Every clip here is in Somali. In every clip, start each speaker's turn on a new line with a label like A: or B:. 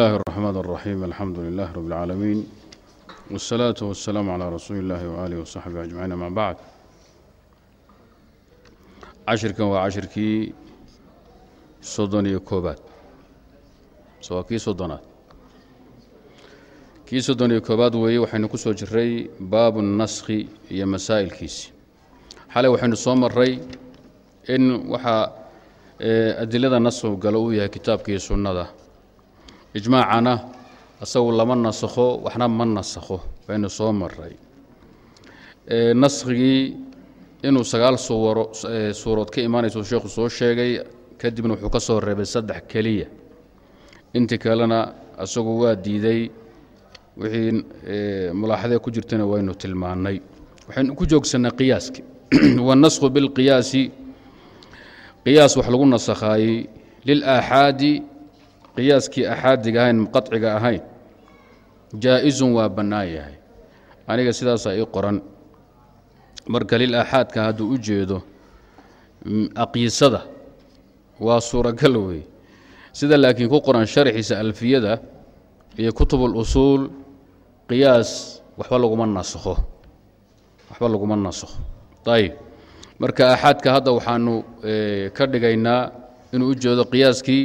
A: الله الرحمن الرحيم الحمد لله رب العالمين والصلاة والسلام على رسول الله وآله وصحبه أجمعين ما بعد cashirkan waa cashirkii soddon iyo koobaad so waa kii soddonaad kii soddon iyo koobaad weeye waxaynu ku soo jiray baabu naskhi iyo masaa'ilkiisi xalay waxaynu soo maray in waxaa adilada naskhigu galo uu yahay kitaabkii sunnada ijmaacana asagu lama nasakho waxna ma nasakho baynu soo maray naskhigii inuu sagaal suurood ka imaanayso sheekhu soo sheegay kadibna wuxuu ka soo reebay saddex keliya. Intii kalena asagu waa diiday wixii mulaaxadee ku jirtana waynu tilmaannay. Waxaynu ku joogsannay qiyaaski. Wاnasku biاlqiyaasi qiyaas wax lagu nasakhaayey lilaaxaadi qiyaaskii axaadiga ahayn qaciga ahayn jaa-izun waa bannaan yahay. Aniga sidaasaa ii qoran. Marka lilaaxaadka hadduu u jeedo aqiisada waa suuragal wey sida laakiin ku qoran sharxiisa alfiyada iyo kutub اlusuul qiyaas waxba laguma nasakho waxba laguma nasakho ayib marka aaxaadka hadda waxaanu ka dhigaynaa inuu u jeedo qiyaaskii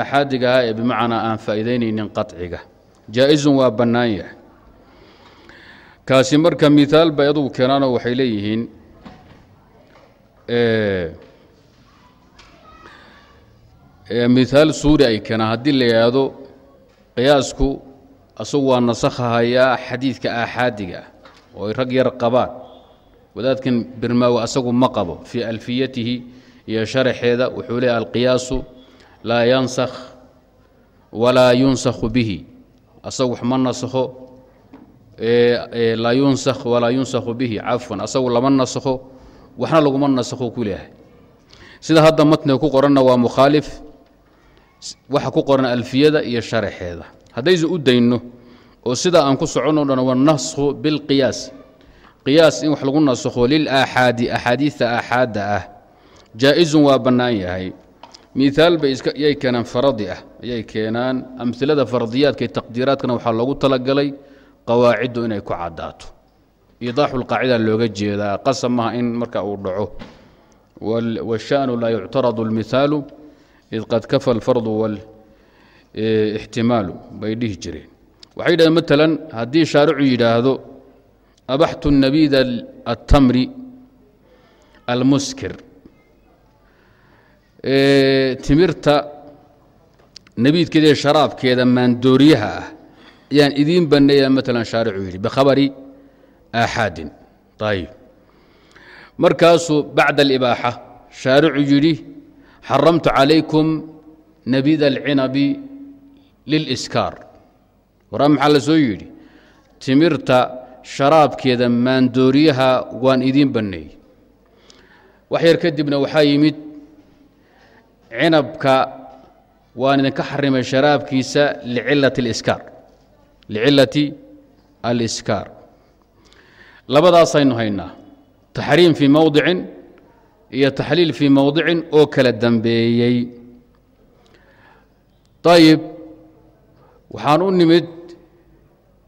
A: aaxaadiga ahaa ee bimacnaa aan faa'iidaynaynin qaطciga jaa-izun waa bannaan yahay. Kaasi marka miaal bay adugu keenaanoo waxay leeyihiin miaal suuri ay keenaan. Haddii la yidhaahdo qiyaasku asagu waa nasakhahayaa xadiidka aaxaadiga ah oo ay rag yar qabaan. Wadaadkan birmaawi asagu ma qabo. Fii alfiyatihi iyo sharaxeeda wuxuu leeyahy alqiyaasu laa yansakh walaa yunsakhu bihi. Asagu wax ma nasakho laa yunsakh walaa yunsakhu bihi cafwan. Asagu lama nasakho waxna laguma nasakho ku leeyahay. Sida hadda matniga ku qoranna waa mukhaalif. Waxa ku qoran alfiyada iyo sharaxeeda haddayse u dayno oo sidaa aan ku soconno dhan wanaskhu bilqiyaas qiyaas. In wax lagu nasakho lilaaxaadi axaadiidta aaxaadda ah. Jaa-izun waa bannaan yahay miaal bay yay keenaan faradi ah ayay keenaan amilada faradiyaadka taqdiiraadkana waxaa loogu talagalay qawaaciddu inay ku caddaato. Iidaaxu lqaacida looga jeedaa qasab maha in marka uu dhaco. Washanu laa yuctaradu اlmihaalu id qad kafa alfardu walixtimaalu bay dhihi jireen. Waxay yidhahdeen maalan haddii shaaricu yidhaahdo abaxtu nabida altamri almuskir timirta nabiidkeeda sharaabkeeda maandooriyaha ah. Ayaan idiin banneeya maalan shaaricu yidhi bikhabari aaxaadin. Ayib markaasuu bacda alibaaxa shaaricu yidhi xaramtu calaykum nabida alcinabi liliskaar. Waraa maxaa la soo yidhi? Timirta sharaabkeeda maandooriyaha waan idiin banneeyey. Wax yar kadibna waxaa yimid cinabka waan idinka xarimay sharaabkiisa licilati aliskaar. Licilati aliskaar. Labadaasaynu haynaa. Taxriim fii mowdicin iyo taxliil fii mowdicin oo kala dambeeyey. Ayib waxaan u nimid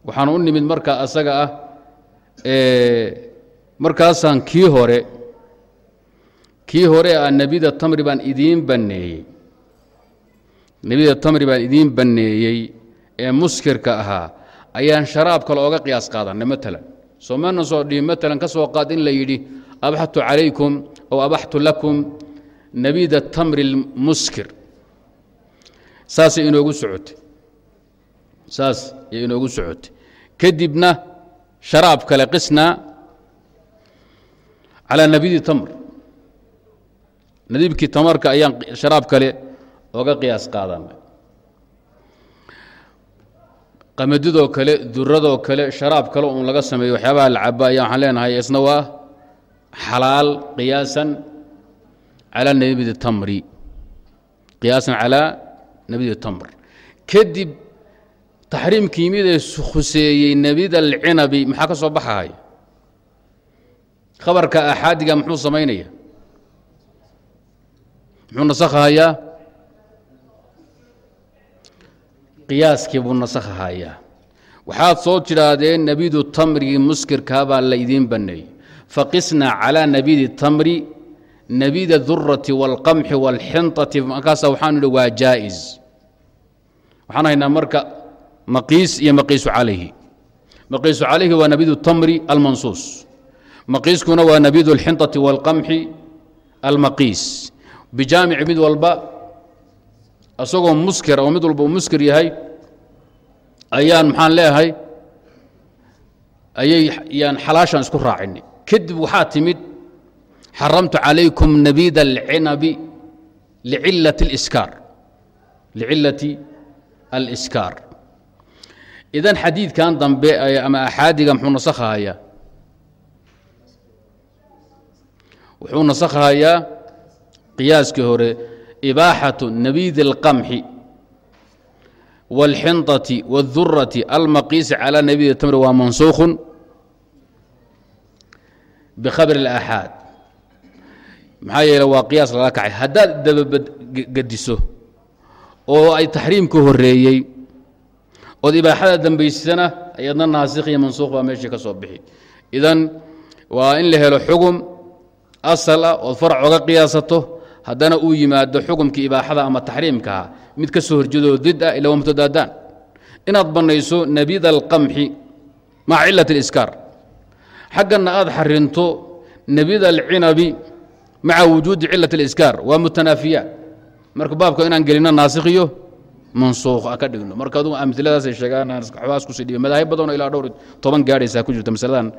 A: waxaan u nimid marka asaga ah markaasaan kii hore kii hore ah nebida tamri baan idiin banneeyey. Nebida tamri baan idiin banneeyey ee muskirka ahaa ayaan sharaab kale ooga qiyaas qaadanay maalan soomana soo dhihi maalan ka soo qaad in la yidhi abaxtu calaykum ow abaxtu lakum. Nabida tamri lmuskir saasay inoogu socotay. Saas ayay inoogu socotay. Kadibna sharaab kale qisnaa calaa nabidi tamr nadiibkii tamarka ayaan sharaab kale oga qiyaas qaadanay qamadidoo kale duradoo kale sharaab kale uun laga sameeyo waxyaabaha la caba ayaa waxaan leenahay isna waa xalaal qiyaasan calaa nabidi tamri. Qiyaasan calaa nabidi tamr. Kadib taxriimkii yimid ee khuseeyey nebida alcinabi maxaa ka soo baxahay khabarka axaadiga muxuu samaynaya muxuu nasakhahayaa qiyaaskii buu nasakhahayaa waxaad soo tidhaahdeen nebidu tamrigii muskirkaa baa la idiin banneeyey faqisnaa calaa nebidi tamri nebida durati wاlqamxi wاlxinطati markaasa waxaanu idhi waa jaa'is waxaan haynaa marka maqiis iyo maqiisu calayhi maqiisu calayhi waa nebidu tamri almansuus maqiiskuna waa nebidu اlxinطati wاlqamxi almaqiis bijaamici mid walba isagoo muskir oo mid walba uu muskir yahay ayaan maxaan leeyahay ayay yaan xalaashan isku raacinay kadib waxaa timid xaramtu calaykum nabida alcinabi licilati اliskaar licilati aliskaar. Idan xadiidkan dambe ama axaadiga muxuu nasakhahayaa? Wuxuu nasakhahayaa qiyaaskii hore ibaaxatu nabidi اlqamxi wاlxinطati wاdurati almaqiisi calى nabidi tamri waa mansuukhun bikhabr اlaaxaad maxaa yeele waa qiyaas lala kacay haddaad dabagediso oo ay taxriimka horeeyey ood ibaaxada dambaysana ayadna naasikh iyo mansuukh baa meeshii ka soo bixi idan waa in la helo xugum asal ah ood farac oga qiyaasato haddana uu yimaado xukumkii ibaaxada ama taxriimkaha mid ka soo horjeedoo did ah ila waa mutadaadaan. Inaad bannayso nabida alqamxi maca cilat اliskaar xagganna aad xarinto nabida alcinabi maca wujuudi cilat اliskaar waa mutanaafiyaat marka baabka inaan gelino naasikh iyo a ka dhigno. Marka adugu amiladaasay sheegaan waxbaas ku sii dhibe madaahib badanoo ilaa dhowr toban gaadhaysaa ku jirta masaladan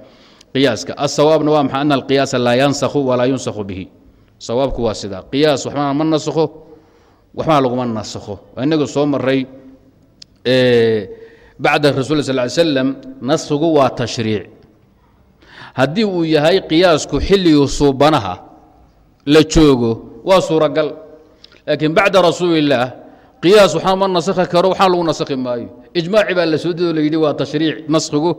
A: qiyaaska. Asawaabna waa maxay? Ana alqiyaasa laa yansakhu walaa yunsakhu bihi sawaabku waa sidaa. Qiyaas waxbana ma nasakho waxbana laguma nasakho. Inaga soo maray bacda rasul sal ly slam naskhigu waa tashriic. Haddii uu yahay qiyaasku xilligii suubanaha la joogo waa suuragal. Laakiin bacda rasuuli illaah qiyaas waxaa ma nasakhi karo waxaa lagu nasakhi maayo. Ijmaaci baa la soo dedo la yidhi waa tashriic naskhigu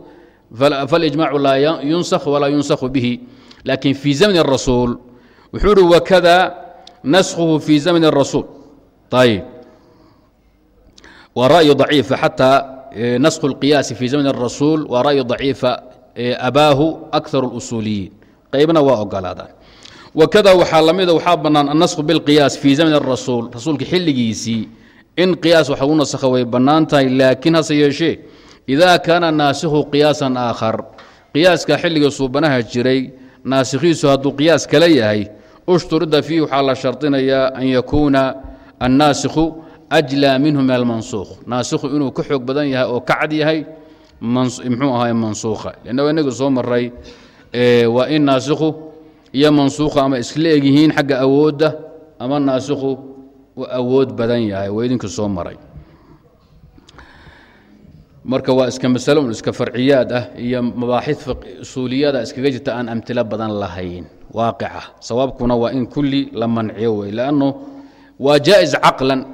A: falijmaacu laa yunsakh walaa yunsakhu bihi. Laakiin fii zamni الrasuul wuxuu uhi wakada naskhuhu fii zamni الrasuul ayb waa ra'yu ضaciifa xataa naskhu اlqiyaasi fii zamni الrasuul waa ra'yu ضaciifa abaahu akar اlusuuliyiin qaybna waa ogolaadaan wakada waxaa la mida waxaa bannaan annasku bilqiyaas fii zamni الrasuul rasuulka xilligiisii in qiyaas wax lagu nasakha way bannaan tahay laakiin hase yeeshee idaa kaana naasikhu qiyaasan aakhar qiyaaska xilliga suubanaha jiray naasikhiisu hadduu qiyaas kala yahay ushturida fiihi waxaa la shardinayaa an yakuuna annaasikhu ajlaa minhu min almansuukh. Naasikhu inuu ka xoog badan yahay oo ka cad yahay muxuu ahaay mansuukha. Lanna inaga soo maray waa in naasikhu iyo mansuukha ama iskla egyihiin xagga awoodda ama naasikhu u awood badan yahay. Waa idinka soo maray marka waa iska masalo iska farciyaad ah iyo mabaaxid usuuliyada iskaga jirta aan amtilo badan lahayn. Waaqica. Sawaabkuna waa in kulli la manciyo wey lanno waa jaa'is caqlan.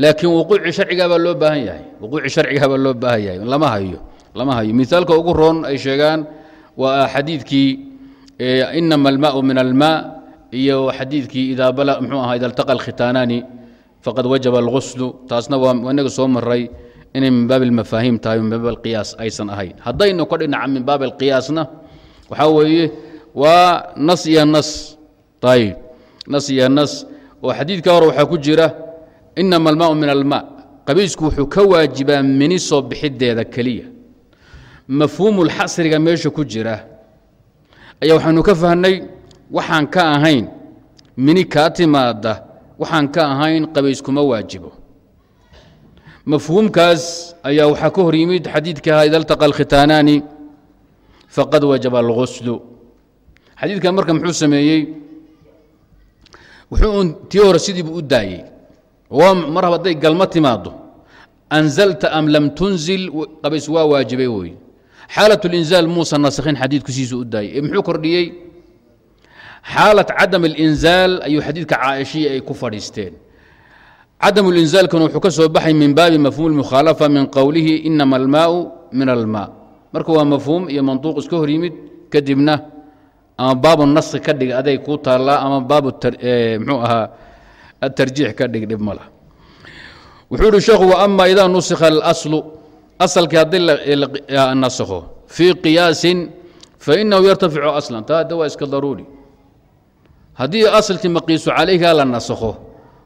A: Laakiin wuquuci sharcigaabaa loo baahan yahay. Wuquuci sharcigaabaa loo baahan yahay. Lama hayo. Lama hayo. Mithaalka ugu roon ay sheegaan waa xadiidkii inama almaau min almaa iyo xadiidkii idaa bala mxuu aha ida alkhitaanaani faqad wajaba alghuslu. Taasna waa inaga soo maray inay min baab almafaahiim tahay min baab alqiyaas aysan ahayn. Haddaynu ka dhinaca min baab alqiyaasna waxaa weeye waa nas iyo nas. Ayb nas iyo nas. Oo xadiidka hore waxaa ku jira inama almaau min almaa. Qabiisku wuxuu ka waajibaa mini soo bixideeda keliya. Mafhuumulxasriga meesha ku jira ayaa waxaynu ka fahnay waxaan ka ahayn mini kaa timaada waxaan ka ahayn qabayskuma waajibo mafhuumkaas ayaa waxaa ka hor yimid xadiidka ida altaqa alkhitaanaani faqad wajaba alghuslu xadiidkan marka muxuu sameeyey wuxuu un tii hore sidiibu u daayey mar hab hadday galma timaado anzalta am lam tunzil qabays waa waajibay wey xaalat اlinzaal muusa naskhin xadiidku sidiisu u daayey muxuu kordhiyey xaalat cadam اlinzaal ayuu xadiidka caaishii ay ku fadhiisteen cadam linzaalkana wuxuu ka soo baxay min baabi mafhum اlmukhaalafa min qowlihi inama almaau min almaa marka waa mafhuum iyo mantuuq iska hor yimid kadibna ama baabu naski ka dhig aday kuu taallaa ama baabu mxuu ahaa atarjiix ka dhig dhib ma lah wuxuu ihi sheekhu waama idaa nusikha اlaslu asalkii haddii nasakho fii qiyaasin fainahu yartaficu aslan taa hadda waa iska daruuri haddii asalkii maqiisu calayha la nasakho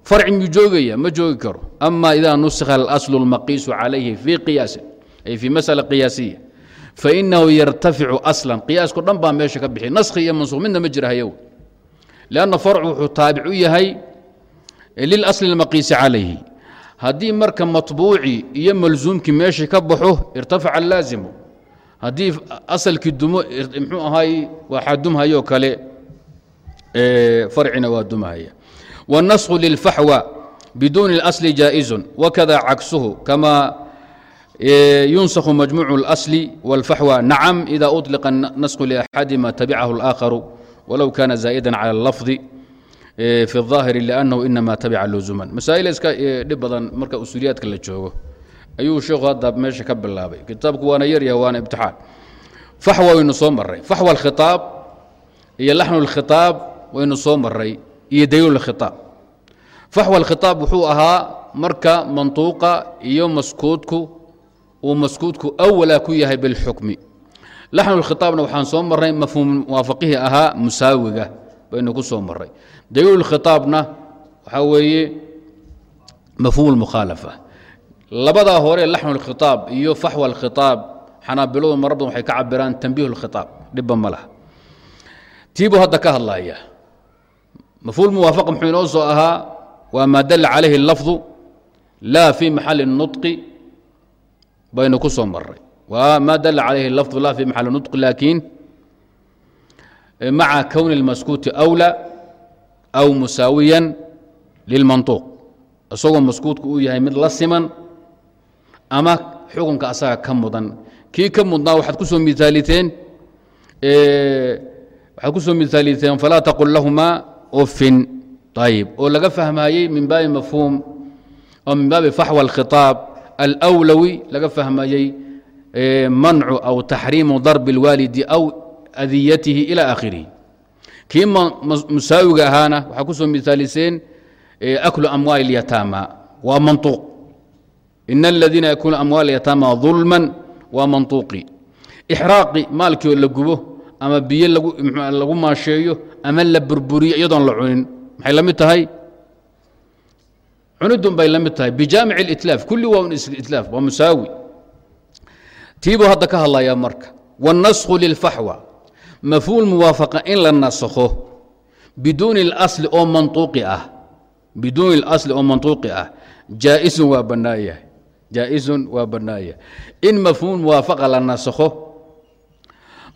A: farci miyuu joogaya ma joogi karo ama idaa nusikha alaslu اlmaqiisu calayhi fii qiyaasin ay fii masala qiyaasiya fainahu yartaficu aslan qiyaasku dhan baa meesha ka bixi naskhi iyo mansuuq midna ma jira hayow lanna farcu wuxuu taabic u yahay lilasli اlmaqiisi calayhi haddii marka maطbuuci iyo malsuumkii meeshii ka baxo irtafaca alaazimu haddii asalkii dumo mxuu ahaay waxaa dumhayoo kale farcina waa dumhaya wاnasku lilfaxwa biduuni اlasli jaaئizu wakada cagsuhu kama yunsakhu majmuuc اlasli wاlfaxwa nacam ida uطliqa nasku liaxadima tabicahu اlآakharu walow kana zaa'ida calى اlafظi fi الظaahiri لأnnahu inama tabica luzuman masaa'il iska dhib badan marka usuuliyaadka la joogo ayuu sheekhu hadda meesha ka bilaabay kitaabku waana yaryaha waana ibtixaan faxwa waynu soo maray faxwa اlkhitaab iyo laxnu اlkhitaab waynu soo maray iyo daliil اlkhitaab faxwa اlkhitaab wuxuu ahaa marka mantuuqa iyo maskuudku uu maskuudku awala ku yahay bilxukmi laxnu اlkhitaabna waxaan soo marray mafhuum muwaafaqihii ahaa musaawiga baynu ku soo maray daliil اlkhitaabna waxaa weeye mafhuum اlmukhaalafa labadaa hore laxnu اlkhitaab iyo faxwa اlkhitaab xanaabiladu marar badan waxay ka cabiraan tanbiih اlkhitaab dhibba ma laha tiibuu hadda ka hadlaya mafhuum muwaafaqa muxuu inoo soo ahaa waa maa dala calayhi اlafظu laa fi maxali الnuطqi baynu ku soo maray waa maa dala calayhi اlafظu la fi maxali nuطqi laakiin maca kowni اlmaskuuti أwlى aw musaawiyan lilmanطuuq isagoo maskuudku uu yahay mid la siman ama xukunka asaga ka mudan kii ka mudnaa waxaad ku soo miaaliteen waxaad ku soo miaaliteen falaa taqul lahumaa ufin ayib oo laga fahmayey min baabi mafhuum oo min baabi faxwa اlkhitaab alأwlawi laga fahmayey mancu aw taxriimu darbi اlwaalidi aw adiyatihi ilى aakhirihi kii musaawiga ahaana waxaa ku soo miaaliseen aklu amwaali اlyataama waa manطuuq in اladiina yakuuna amwaal yataama ظulman waa manطuuqi ixraaqi maalkii oo la gubo ama biyo lagu maasheeyo ama la burburiyo iyadoon la cunin maxay la mid tahay cunidun bay la mid tahay bijaamic اlitlaaf kulli waa un itlaaf waa musaawi tiibuu hadda ka hadlayaa marka wاnnasku lilfaxwa mafhuum muwaafaqa in la nasakho biduuni اlasli oo manطuuqi ah biduuni اlasli oo manطuuqi ah jaa'isun waa bannaan yahay jaa'isun waa bannaan yahay in mafhuum muwaafaqa la nasakho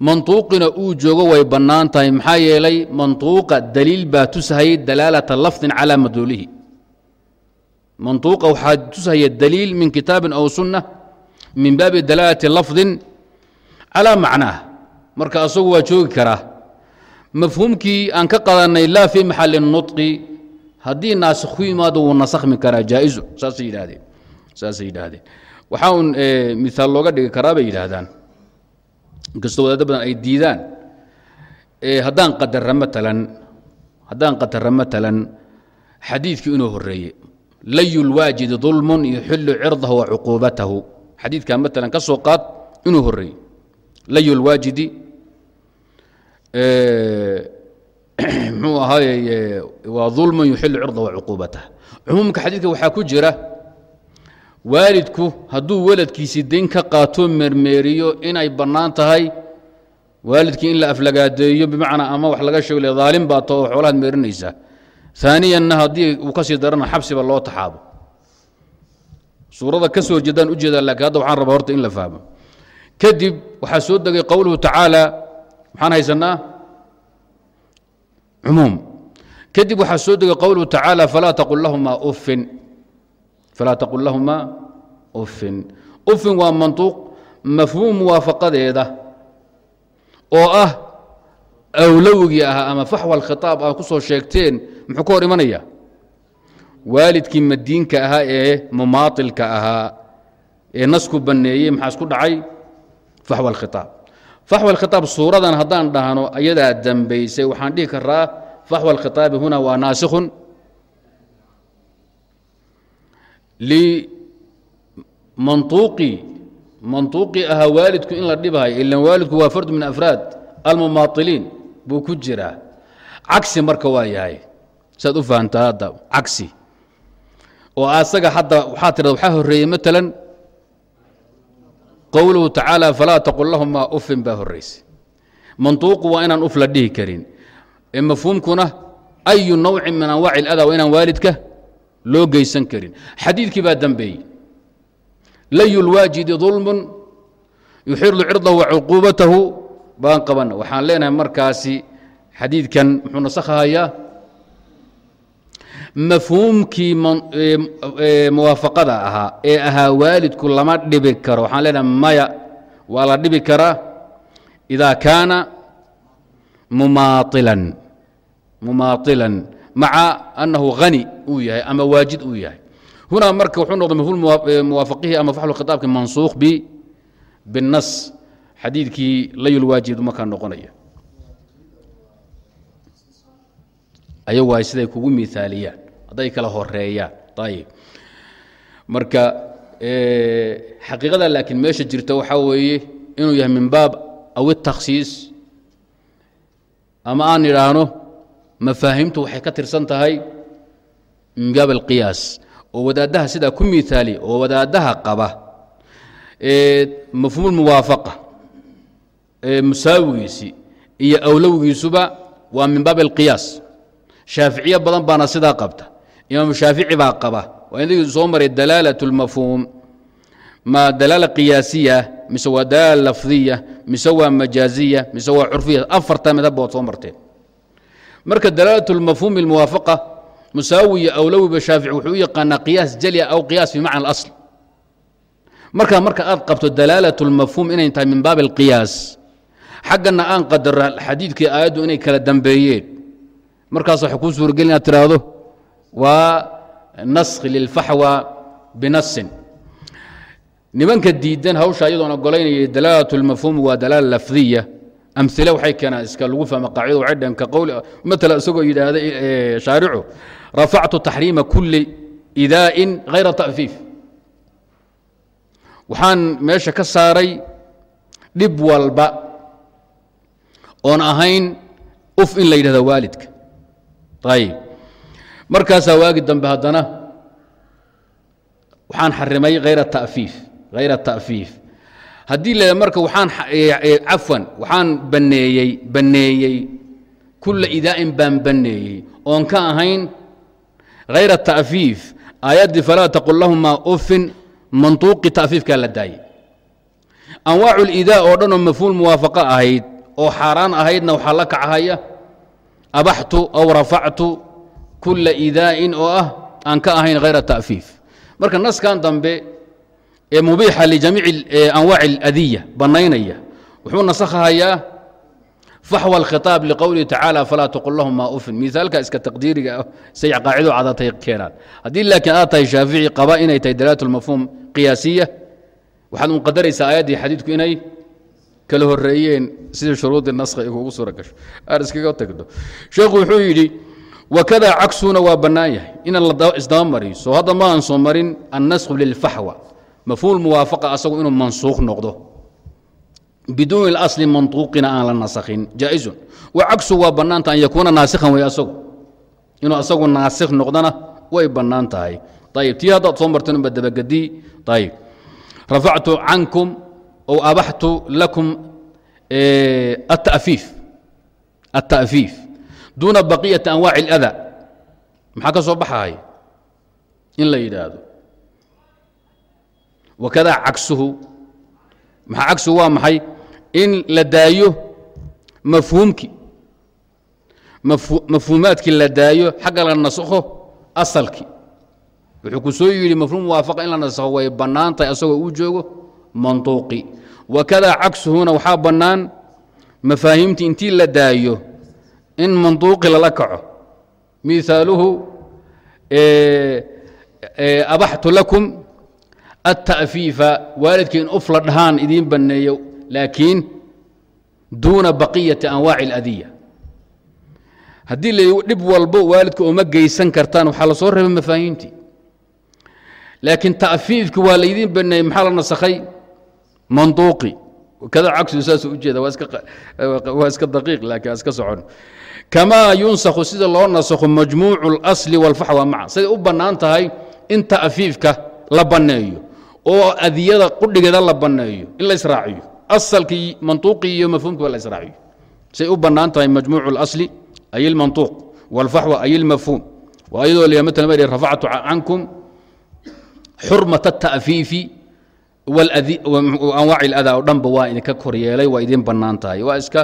A: mantuuqina uu joogo way bannaan tahay. Maxaa yeelay mantuuqa daliil baa tusahayay dalaalata lafdin calaa maduulihi mantuuqa waxaa tusahaya daliil min kitaabin aw sunna min baabi dalaalati lafdin calaa macnaah marka asagu waa joogi karaa. Mafhuumkii aan ka qadanay laa fii maxali nutqi haddii naasik yimaado wuu nasakhmi karaa jaa'izu saasay yidhaahdeen. Saasay yidhaahdeen. Waxaa uun miaal looga dhigi karaa bay yidhaahdaan inkastoo wadaaddo badan ay diidaan haddaan qadarra maalan haddaan qadarra matalan xadiidkii inuu horreeye layu lwaajidi dulmun yuxilu cirdahu wa xadiidkaa maalan ka soo qaad inuu horreeye layu lwaajidi mxuu ahaaye waa dulmun yuxilu cirdahu wa cumuumka xadiidka waxaa ku jira waalidku hadduu weladkiisii dayn ka qaato mermeeriyo inay bannaan tahay waalidkii in la aflagaadeeyo bimacnaa ama wax laga sheego le daalim baa too xoolahaad meerinaysaa aaniyanna haddii uu ka sii darana xabsiba loo taxaabo. Suurada ka soo jeedaan u jeedaa laakiin hadda waxaan rabaa horta in la fahmo. Kadib waxaa soo degay qowluhu tacaala maxaan haysanaa cumuum. Kadib waxaa soo degay qowluhu tacaala falaa taqul lahumaa uffin falaa taqul lahumaa uffin uffin waa mantuuq mafhuum muwaafaqadeeda oo ah awlowgii ahaa ama faxwa alkhitaab aa ku soo sheegteen muxuu ka hor imanaya waalidkii madiinka ahaa ee mumaatilka ahaa ee nasku banneeyey maxaa isku dhacay faxwa alkhitaab faxwa alkhitaab suuradan haddaan dhahno ayadaa dambaysay waxaan dhihi karaa faxwa alkhitaabi huna waa naasikhun limantuuqii mantuuqii ahaa waalidku in la dhibhayo ilan waalidku waa fardu min afraad almumaatiliin buu ku jiraa cagsi marka waa yahay saad u fahamtaa hadda cagsi oo asaga hadda waxaa tirada waxaa horreeyey maalan qowluhu tacaala falaa taqul lahumaa ufin baa horraysay mantuuqu waa inaan uf la dhihi karin mafhuumkuna ayu nawcin min anwaaci اlada waa inaan waalidka loo geysan karin. Xadiidkii baa dembeeyey layu lwaajidi dulmun yuxiru cirdahu wa cuquubatahu baan qabana waxaan leenahay markaasi xadiidkan muxuu nasakhahayaa mafhuumkii muwaafaqada ahaa ee ahaa waalidku lama dhibi karo. Waxaan leenahay maya waa la dhibi karaa? Idaa kaana mumaailan mumaailan maca annahu hani uu yahay ama waajid uu yahay. Hunaa marka wuxuu noqday mafhuum muwaafaqihi ama faxlu khitaabki mansuukh bi binas xadiidkii layulwaajid markaa noqonaya. Ayagu ay siday kugu miaaliyaan hadday kala horeeyaan ayib marka xaqiiqada laakiin meesha jirta waxaa weeye inuu yahay min baab aw ama aan idhaahno mafaahimtu waxay ka tirsan tahay min baab alqiyaas oo wadaaddaha sidaa ku miaaliya oo wadaaddaha qaba mafhuum muwaafaqa musaawigiisii iyo awlowgiisuba waa min baab alqiyaas. Shaaficiye badan baana sidaa qabta. Imaamu shaafici baa qaba waa inagii soo maray dalaalat اlmafhuum ma dalaala qiyaasiya mise waa dalaala lafdiya mise waa majaaziya mise waa curfiya afarta midab baad soo marteen marka dalaalat اlmafhuum اlmuwaafaqa musaawiya awlowiba shaafici wuxuu u yaqaanaa qiyaas jalya aw qiyaas fi macna اlasl marka marka aad qabto dalaalat اlmafhuum inay tahay min baab اlqiyaas xaggana aan qadara xadiidkii aayaddu inay kala dambeeyeen markaas waxay kuu suurageli inaad tiraahdo waa naskhi lilfaxwa binasin nimanka diidan hawsha iyadoon ogolaynaya dalaalat اlmafhuum waa dalaala lafdiya amile waxay keenaan iska lagu fahma qaacido waxay dhaheen ka qowli matala isagoo yidhaahda shaaricu rafactu taxriima kuli idaa'in hayra ta'fiif. Waxaan meesha ka saaray dhib walba oon ahayn uf in la yidhahda waalidka. Ayib markaasaa waagi dambe haddana waxaan xarimay hayra tafiif hayra ta'fiif haddii la marka waxaan cafwan waxaan baneeyey banneeyey kulla idaa'in baan banneeyey. Oon ka ahayn hayra ta'fiif aayaddii falaa taqul lahumaa ufin mantuuqi ta'fiifkaa la daayey anwaacu lidaa oo dhan oo mafhuum muwaafaqo ahayd oo xaaraan ahaydna waxaa la kachaya abaxtu aw rafactu kulla idaa'in oo ah aan ka ahayn hayra ta'fiif. Marka naskan dambe ee mubiixa lijamiici anwaaci aladiya bannaynaya. Wuxuu nasakhahayaa faxwa alkhitaab liqowlihi tacaala falaa taqul lahumaa ufin. Miaalka iska taqdiiriga ah say qaacido cadatay keenaan. Haddii laakiin aad tahay shaafici qaba inay tahay dalaalat lmafhuum qiyaasiya waxaad un qadaraysaa aayaddii xadiidku inay kala horeeyeen sidii shuruudii naskha ay kugu suura gasho. Aan iskaga tagno sheekhu wuxuu yidhi wakadaa cagsuna waa bannaan yahay. Inaan la isdaba mariyo soo hadda ma aan soo marin annasku lilfaxwa mafhuum muwaafaqa asagu inuu mansuukh noqdo biduuni اlasli mantuuqina aan la nasakhin jaaizun wa cagsu waa bannaanta an yakuuna naasikhan way asagu inuu asagu naasikh noqdona way bannaan tahay ayib tii haddaad soo marteen unba dabagedii ayib rafactu cankum ow abaxtu lakum التأفيif التأفيif duuna baqiyaةi anwaaci الأdى maxaa ka soo baxaya in la yidhaahdo wakadaa cagsuhu maxaa cagsuhu waa maxay in la daayo mafhuumkii mafhuumaadkii la daayo xagga la nasakho asalkii wuxuu ku soo yidhi mafhuum muwaafaqa in la nasakho way bannaan tahay asagoo uu joogo mantuuqi wakadaa cagsuhuna waxaa bannaan mafaahiimtii intii la daayo in mantuuqi lala kaco miثaaluhu abaxtu lakum التأفiifa waalidkii in uf la dhahaan idiin banneeyo laakiin duuna baqiyaةi anwaaci الأdiya haddii la dhib walbo waalidka uma geysan kartaan waxaa la soo reebay mafaahiimtii laakiin ta'fiifki waa laydiin baneeyey maxaa la nasakhay manduuqi kada cagsigu saasuu ujeeda waa iska waa iska daqiiq laakiin waa iska socon kamaa yunsakhu sida loo nasakho majmuucu اlasli wاlfaxwa maca siday u bannaan tahay in ta'fiifka la banneeyo oo adiyada qudhigeeda la banneeyo in la israaciyo asalkii mantuuqii iyo mafhuumkiiba la israaciyo siday u bannaan tahay majmuucu اlasli ay اlmantuuq wاlfaxwa ay اlmafhuum waa ayadoo la mala ma rafactu cankum xurmaة التأfiifi anwaaci اlأdaa oo dhanba waa idinka kor yeelay waa idin bannaan tahay waa iska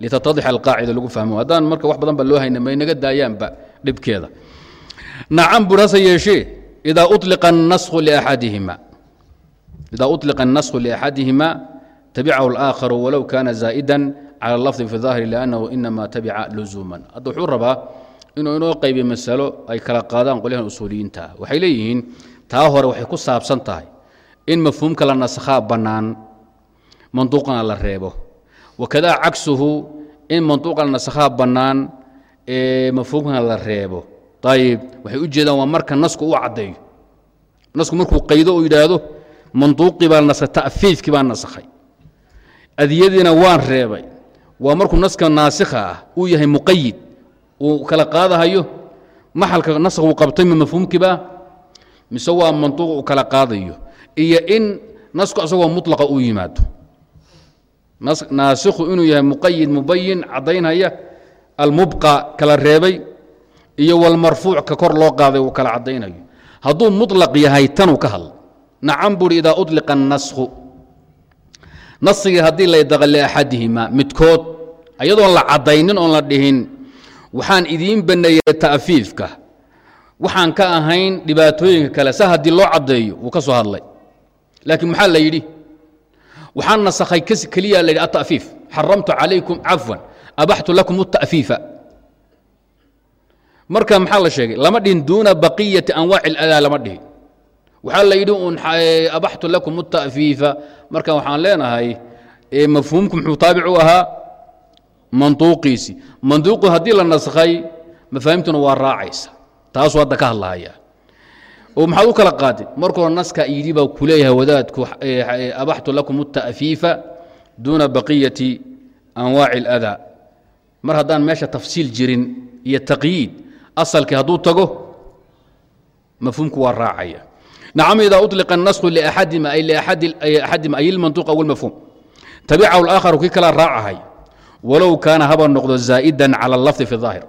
A: litatadix alqaacida lagu fahmo haddaan marka wax badan ba loo hayna may naga daayaanba dhibkeeda nacam bur hase yeeshee idaa uطliqa الnaskhu liaxadihima idaa uطliqa الnaskhu liaxadihima tabicahu اlآakharu walow kana zaa'ida calى اlafظi fi ظaahiri liأnnahu inama tabica luzuuman hadda wuxuu rabaa inuu inoo qaybiyo masalo ay kala qaadaan qolyahan usuuliyiinta waxay leeyihiin taa hore waxay ku saabsan tahay in mafhuumka la nasakhaa bannaan manduuqana la reebo wakadaa cagsuhu in manduuqa la nasakhaa bannaan ee mafhuumkana la reebo ayib waxay u jeedaan waa marka nasku u caddeeyo nasku markuu qaydo uu yidhaahdo manduuqii baa nasakhay ta'fiifkii baa nasakhay. Adiyadiina waan reebay. Waa markuu naska naasikha ah uu yahay muqayid uu kala qaadahayo maxalka naskh uu qabtay ma mafhuumkiiba mise waa manduuq uu kala qaadayo? Iyo in nasku asagoo mutlaqa uu yimaado. Naasikhu inuu yahay muqayid mubayin caddaynhaya almubqa kala reebay iyo walmarfuuc ka kor loo qaaday uu kala caddaynayo. Hadduu muطlaq yahay tanuu ka hadla nacam buuri idaa uطliqa الnaskhu nasigii haddii laydaqa liaxadihima midkood ayadoon la caddaynin oon la dhihin waxaan idiin baneeyey ta'fiifka waxaan ka ahayn dhibaatooyinka kale sa haddii loo caddeeyo wuu ka soo hadlay laakiin maxaa la yidhi waxaan nasakhay keliya la yidhi atafiif xaramtu calaykum cafwan abaxtu lakum الta'fiifa marka maxaa la sheegay lama dhihin duuna baqiyati anwaaci اladaa lama dhihin waxaa la yidhi un abaxtu lakum الta'fiifa marka waxaan leenahay mafhuumku muxuu taabic u ahaa manduuqiisi manduuqu haddii la naskhay mafaahimtuna waa raacaysa taasuu hadda ka hadlahaya oo maxaad u kala qaadeen marka hore naska yidhi baa ku leeyahay wadaadku abaxtu lakum الta'fiifa duuna baqiyati anwaaci اladaa mar haddaan meesha tafsiil jirin iyo taqyiid asalkii hadduu tago mafhuumku waa raacaya nacam idaa uطliqa الnaskhu liaxadima ay liaxadima ay ilmantuq aw اlmafhuum tabicahu اlaakharu kii kala raacahay walow kaana haba noqdo zaa'ida calى اlafdi fi الظaahir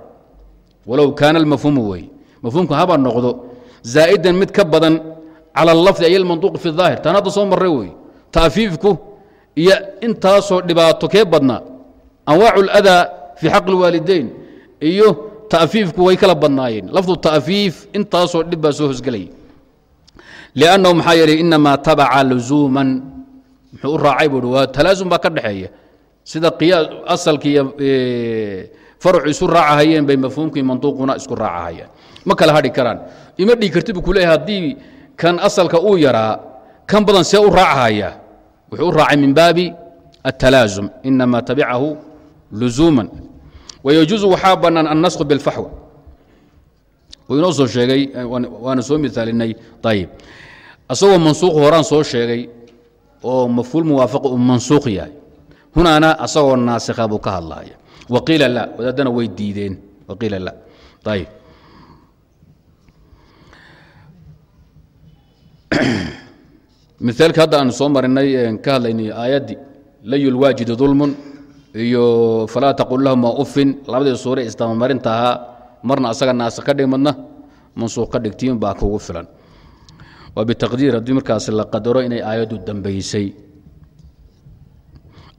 A: walow kaana اlmafhuumu weeye mafhuumku haba noqdo zaa'idan mid ka badan calى اlafdi ay اlmantuq fi الظaahir tan hadda soo marray weeye ta'fiifku iyo intaasoo dhibaato kee badnaa anwaacu اlأdaa fi xaqi اlwaalidayn iyo ta'fiifku way kala badnaayeen lafdu ta'fiif intaasoo dhib baa soo hosgelaya لأnnahu maxaa yeelay inamaa tabaca luzuuman muxuu u raacay buu waa talaasum baa ka dhexeeya sida qiyaas asalki iyo farcu isu raacahayeen bay mafhuumkii mantuuquna isku raacahayaan ma kala hadhi karaan ima dhigi karti buu ku leeyahay haddii kan asalka uu yaraa kan badan see u raacahaya wuxuu u raacay min baabi التalaasum inama tabicahu luzuuman wayajuuzu waxaa bannaan annasku biاlfaxwa wuu inoo soo sheegay waana soo miaalinay ayib asagoo mansuuq horaan soo sheegay oo mafhuul muwaafaqa uu mansuuq yahay. Hunaana asagoo naasikha buu ka hadlaya waqiila la wadaadana way diideen. Waqiila la. Ayib miaalka hadda aan soo marinay ka hadlaynay aayaddii layu lwaajidi dulmun iyo falaa taqul lahuma ufin labadii suure isdabamarinta ahaa marna asaga naasik ka dhig madna mansuuq ka dhigtiin baa kugu filan waa bitaqdiir haddii markaas la qadaro inay aayaddu dambaysay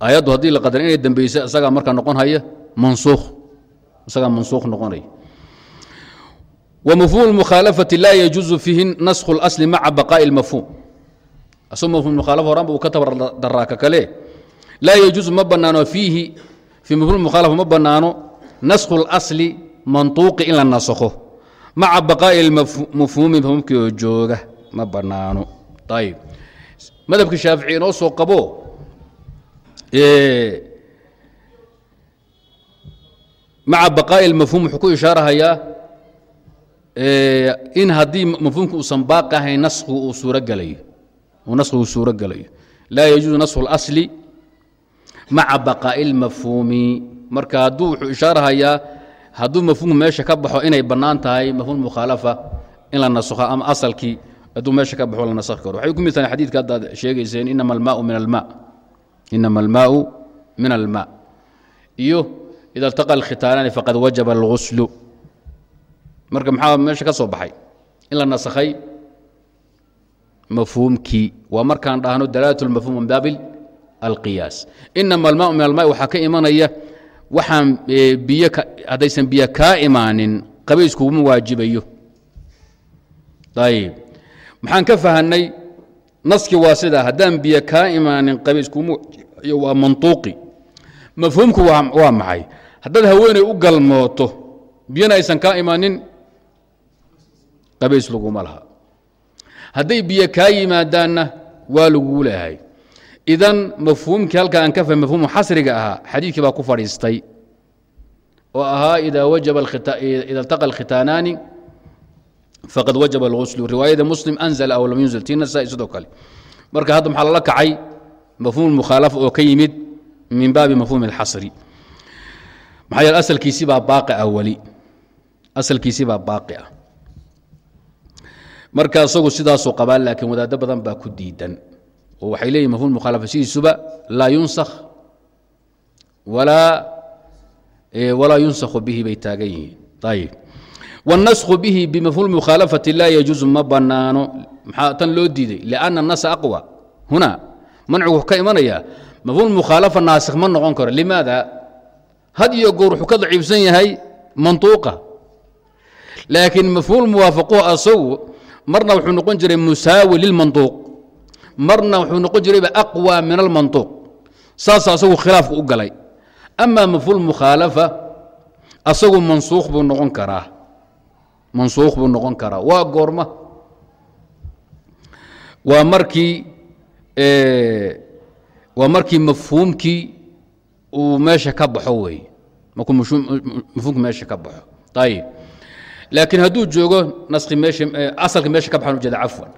A: aayaddu haddii la qadaro inay dambaysay isagaa markaa noqon haya mansuukh isagaa mansuukh noqonaya ومفهوم المkhالفة لا يجuز فيhi نسخ الأصل mعa بقاء المفهوم asg mفهوم مkhالف horan bu ka tabardaraa ka kale laa يجuز ma banaano فيihi في mفهوم المkhالفة ma banaano نسخ الأصل manطuuqi in la naskho maca بقاءi المفهومi mفهومkii oo jooga ma banaano ayb madhabka shaafiعي inoo soo qabo maca بقاءi المفهوم wuxuu ku ishaarahayaa in haddii mafhuumka uusan baaqi ahayn naskhigu uu suurogelayo uu naskhigu suuro gelayo laa yajuusu nasku اlasli maca baqaa'i اlmafhuumi marka hadduu wuxuu ishaarahayaa hadduu mafhuumku meesha ka baxo inay bannaan tahay mafhuum mukhaalafa in la nasakho ama asalkii hadduu meesha ka baxo la nasakhi karo. Waxay ku mid tahay xadiidka haddaad sheegayseen inama almaau min alma inama almaau min alma iyo ida altaqa alkhitaanaani faqad wajaba alguslu marka maxaa meesha ka soo baxay? In la nasakhay mafhuumkii. Waa markaan dhahno dalaalat lmafhum min baabi alqiyaas. Inama almaau min almaai waxaa ka imanaya waxaan biyo haddaysan biyo kaa imaanin qabayskuguma waajibayo. Ayib maxaan ka fahanay naskii waa sidaa haddaan biyo kaa imaanin waajibayo waa mantuuqi. Mafhuumku waa maxay? Haddaad haweeney u galmooto biyona aysan kaa imaanin qabays laguma laha. Hadday biyo kaa yimaadaanna waa laguu leehay idan mafhuumkii halka aan ka fahmy mafhuumu xasriga ahaa xadiidkii baa ku fadhiistay oo ahaa ida altaqa alkhitaanaani faqad wajaba اlguslu riwaayada muslim anzla aw lam tii nasaa sidoo kale. Marka hadda maxaa lala kacay? Mafhuum mukhaalafa oo ka yimid min baabi mafhuum اlxasri maxaa yeele asalkiisii baa baaqi ah weli asalkiisii baa baaqi ah marka isagu sidaasuu qabaa laakiin wadaado badan baa ku diidan. Oo waxay leeyihiin mafhum mukhaalafa sidiisuba laa yunsakh walaa walaa yunsakhu bihi bay taagan yihiin. Ayib wاnaskhu bihi bimafhuul mukhaalafati laa yajuuز ma banaano maxaa tan loo diiday lanna nasa aqwa huna mancigu wuxuu ka imanaya mafhuul mukhaalafa naasikh ma noqon karo limaada had iyo goor wuxuu ka daciifsan yahay mantuuqa laakiin mafhuul muwaafaquhu asagu marna wuxuu noqon jiray musaawi lilmantuuq marna wuxuu noqon jirayba aqwa min almantuuq saasa asagu khilaafku u galay ama mafhuul mukhaalafa asagu mansuukh buu noqon karaa mansuukh buu noqon karaa. Waa goorma. Waa markii waa markii mafhuumkii uu meesha ka baxo weeye. Markuu mafhuumkii meesha ka baxo. Ayib laakiin hadduu joogo naskhi meesha asalka meesha ka baxan ujeeda cafwan.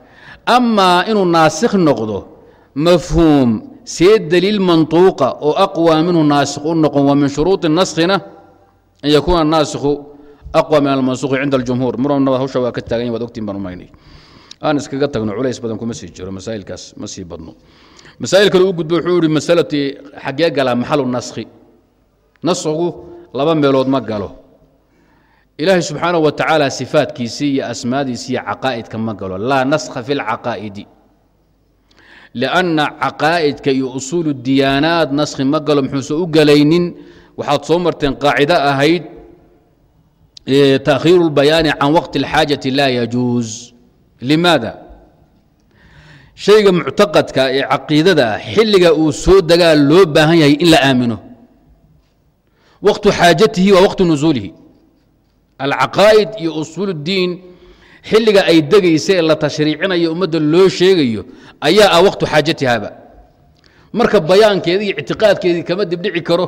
A: Amaa inuu naasikh noqdo mafhuum see daliil mantuuqa oo aqwa minhu naasikh u noqon waa min shuruudi naskhina an yakuuna naasikhu aqwa min almansuuqi cinda aljumhuur murana hawsha waa ka taagan waad ogtiin baan umaynay aan iskaga tagno culays badan kuma sii jiro masaa'ilkaas ma sii badno masaa'il kale u gudbo wuxuu yihi masalati xaggee galaa maxalu naskhi naskigu laba meelood ma galo ilaahay subxaanahu wa tacaala sifaadkiisii iyo asmaadiisii iyo caqaa'idka ma galo laa naskha fi lcaqaa'idi lianna caqaa'idka iyo usuulu diyaanaad naskhi ma galo muxuusan u galaynin waxaad soo marteen qaacido ahayd taakhiiru اlbayaani can waqti اlxaajati laa yajuuz limaada shayga muctaqadka ee caqiidada ah xilliga uu soo degaa loo baahan yahay in la aamino waqtu xaajatihi waa waqtu nusuulihi alcaqaa'id iyo usuul اddiin xilliga ay degaysa ee la tashriicinayo ummadda loo sheegayo ayaa ah waqtu xaajatihaba marka bayaankeeda iyo ictiqaadkeedii kama dibdhici karo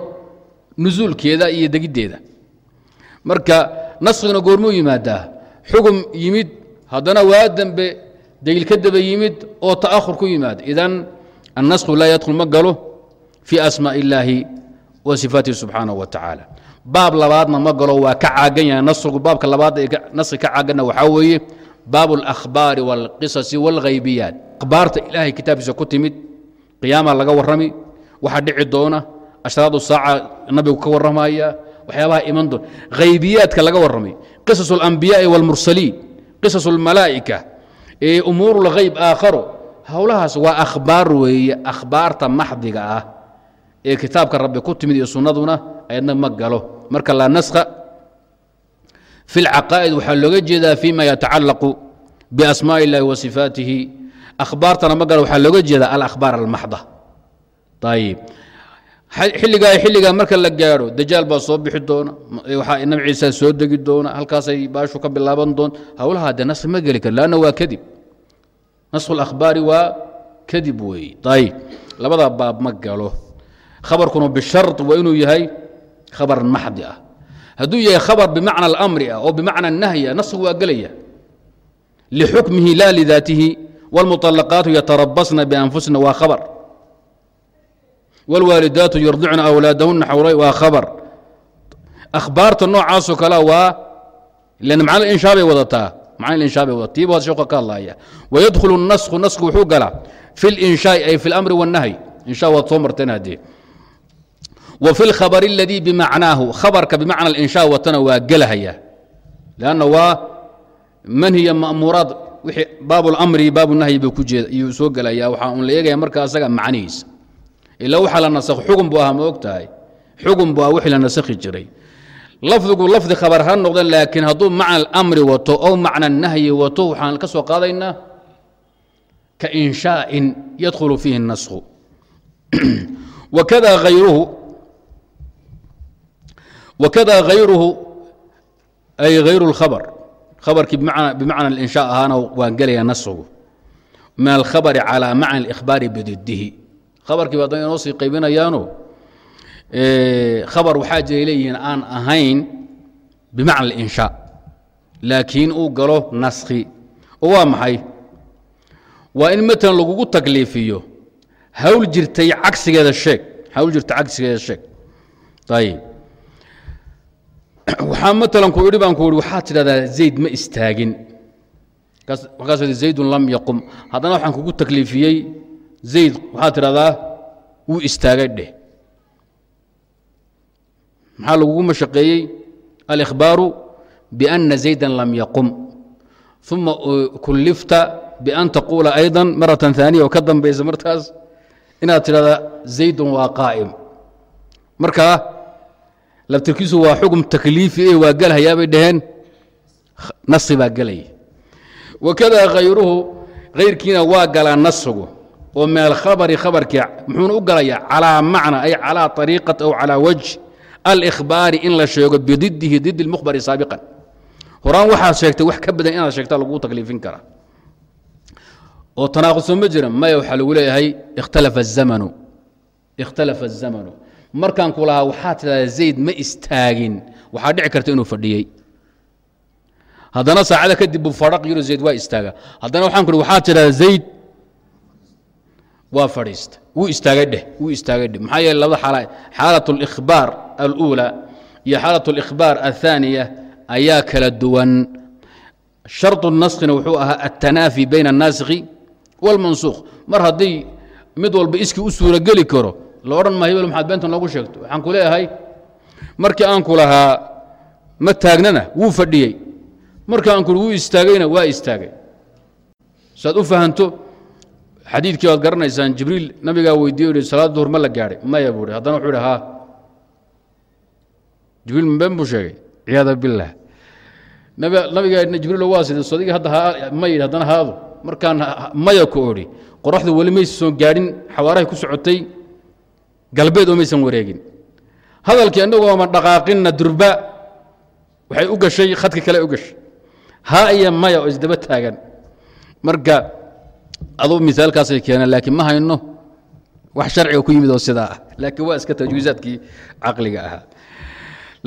A: nusuulkeeda iyo degiddeeda marka naskigana goormuu yimaadaa xugum yimid haddana waa dembe daliil ka daba yimid oo ta'ahur ku yimaada idan annasku laa yadkhul ma galo fii asmaaءi illaahi wa sifaatihi subxaanaه wa tacaala baab labaadna ma galo waa ka caagan yahay nasrigu baabka labaad ee nasri ka caaganna waxaa weeye baabu اlakhbaari wاlqisasi wاlghaybiyaat akhbaarta ilaahay kitaabkiisa ku timid qiyaama laga warrami waxa dhici doona ashraadu saaca nabigu ka warramaya waxyaabaha iman doona haybiyaadka laga warramay qisas اlambiyaai wاlmursaliin qisas اlmalaa'ika umuur اlghayb aakharo howlahaas waa akhbaar weeye akhbaarta maxdiga ah ee kitaabka rabbi ku timid iyo sunnaduna ayadna ma galo marka laa naskha fi اlcaqaa'id waxaa looga jeedaa fima yatacalaqu biasmaaءi اllahi wa sifaatihi akhbaartana ma galo waxaa looga jeedaa alakhbaar almaxda ayib xilligaa xilligaa marka la gaadho dajaal baa soo bixi doona waxaa nabi ciisa soo degi doona halkaasay baashu ka bilaaban doon howlaha de naskhi ma geli karo lanna waa kadib naskhu اlakhbaari waa kadib weeye ayib labada baab ma galo khabarkuna bishar waa inuu yahay khabar maxdi ah hadduu yahay khabar bimacna alamri ah oo bimacna nahyi ah nasku waa gelaya lixukmihi la lidaatihi wاlmuطalaqaatu yatarabasna bianfusina waa khabar wاlwaalidaatu yurdicna awlaadahuna xawlay waa khabar akhbaarta noocaasoo kale waa lan macna inshaa bay wadataa macna inshaa bay wadataa tiiba sheekha ka hadlaya wayadkhulu الnasku nasku wuxuu galaa fi اlinshaai ay fi اlamri wالnahyi insha waad soo marteen haddee wa fi اlkhabr اladii bimacnaahu khabarka bimacna اlinshaa watana waa gelahaya lanna waa manhiya ma'muuraad wixii baab اlamri baabu nahyi buu ku jeeda iyuu soo gelaya waxaa un la eegaya marka asaga macnihiisa ilaa waxaa la nasakh xugun buu ahaa ma og tahay xugun buu ah wixii la nasakhi jiray lafdigu lafdi khabar ha noqdeen laakiin hadduu macna alamri wato ow macna nahyi wato waxaan ka soo qaadaynaa ka inshaa'in yadkhulu fiihi الnaskhu wakada hayruhu wakada hayruhu ay hayru اlkhabr khabarkii bimacna اlinshaa ahaana waan gelaya nasku min alkhabari calى macna اlإkhbaari bididihi khabarkii ba haddana inoo sii qaybinayaano khabar waxaa jiray leeyihiin aan ahayn bimacna alinshaa laakiin uu galo naskhi. Oo waa maxay? Waa in matalan lagugu takliifiyo hawl jirtay cagsigeeda sheeg hawl jirta cagsigeeda sheeg. Ayib waxaa matalan ku idhi baan ku ihi waxaad tidhahdaa zayd ma istaagin. Markaas zaydun lam yaqum. Haddana waxaan kugu takliifiyey zayd waxaad tidhahdaa wuu istaagay dheh maxaa lagugu mashaqeeyey alikhbaaru biأna zayda lam yaqum uma kulifta bian taquula ayضa marata ثaaniya oo ka dambaysa markaas inaad tidhahda zaydun waa qaa'im markaa labtirkiisu waa xugum takliifi e waa gelhayaa bay dhaheen nasi baa gelaya wakada hayruhu hayrkiina waa galaa nasigu oo min alkhabari khabarkii muxuuna u galayaa calىa macna ay calىa طariiqat aw calىa wajh alkhbaari in la sheego bididihi did اlmukhbari saabiqan horaan waxaad sheegtay wax ka badan inaad sheegtaa lagu takliifin karaa oo tanaaqudso ma jira maya waxaa lagu leeyahay ikhtalafa الzamanu ikhtalafa الzamanu markaan ku lahaa waxaad tidhahdaa zayd ma istaagin waxaa dhici karta inuu fadhiyey haddana saacada kadib buu fadhaq yiro zayd waa istaaga haddana waxaan ku hi waxaad tidhahdaa zayd waa fadhiista wuu istaagay dheh wuu istaagay dheh maxaa yeele labada xaala xaalat اlإkhbaar alأuulى iyo xaalat اlإkhbaar aلثaaniya ayaa kala duwan sharط الnaskina wuxuu ahaa aلtanaafi bayna الnaasikhi wاlmansuukh mar haddii mid walba iskii u suurogeli karo la odhan ma hebel maxaad beentan noogu sheegto waxaan ku leeyahay markii aan ku lahaa ma taagnana wuu fadhiyey markii aan ku wuu istaagayna waa istaagay saad u fahanto Xadiidkii waad garanaysaan jibriil nabigaa weydiiye hi salaad duhur ma la gaadhay. Maya buu hi haddana wuxuu hi haa. Jibriil mabeen buu sheegay ciyaada billaah nabigaa jibriil waa sidee sodigii hadda ma yidhi haddana haado markaan maya ku odhi qoraxdu weli maysa gaadhin xawaarahay ku socotay galbeed oo maysan wareegin. Hadalkii inagooma dhaqaaqinna durba. Waxay u gashay khadka kale u gashay. Haa iyo maya oo isdaba taagan. Marka aduu miaalkaasay keeneen laakiin ma hayno wax sharciga ku yimid oo sidaa ah laakiin waa iska tajwiizaadkii caqliga ahaa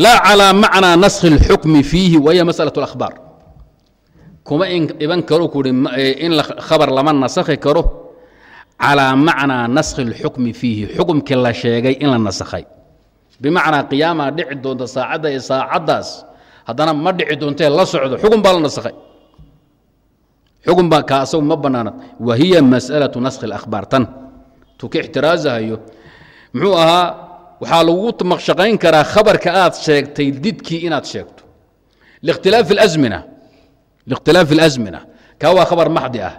A: laa calىa macnaa naskhi اlxukmi fiihi wahiya masalaة اlakhbaar kuma iban karo kuhi in khabar lama nasakhi karo calىa macnaa naskhi اlxukmi fiihi xukumkii la sheegay in la nasakhay bimacnaa qiyaamaa dhici doonta saacadda iyo saacaddaas haddana ma dhici doontee la socdo xukun baa la nasakhay xukun baa kaa asagu ma bannaana wa hiya mas'alaةu naskhi اlakhbaar tan tuka ixtiraazahayo muxuu ahaa waxaa lagu maqshaqayn karaa khabarka aad sheegtay didkii inaad sheegto likhtilaafi اlasmina likhtilaafi اlasmina kaa waa khabar maxdi ah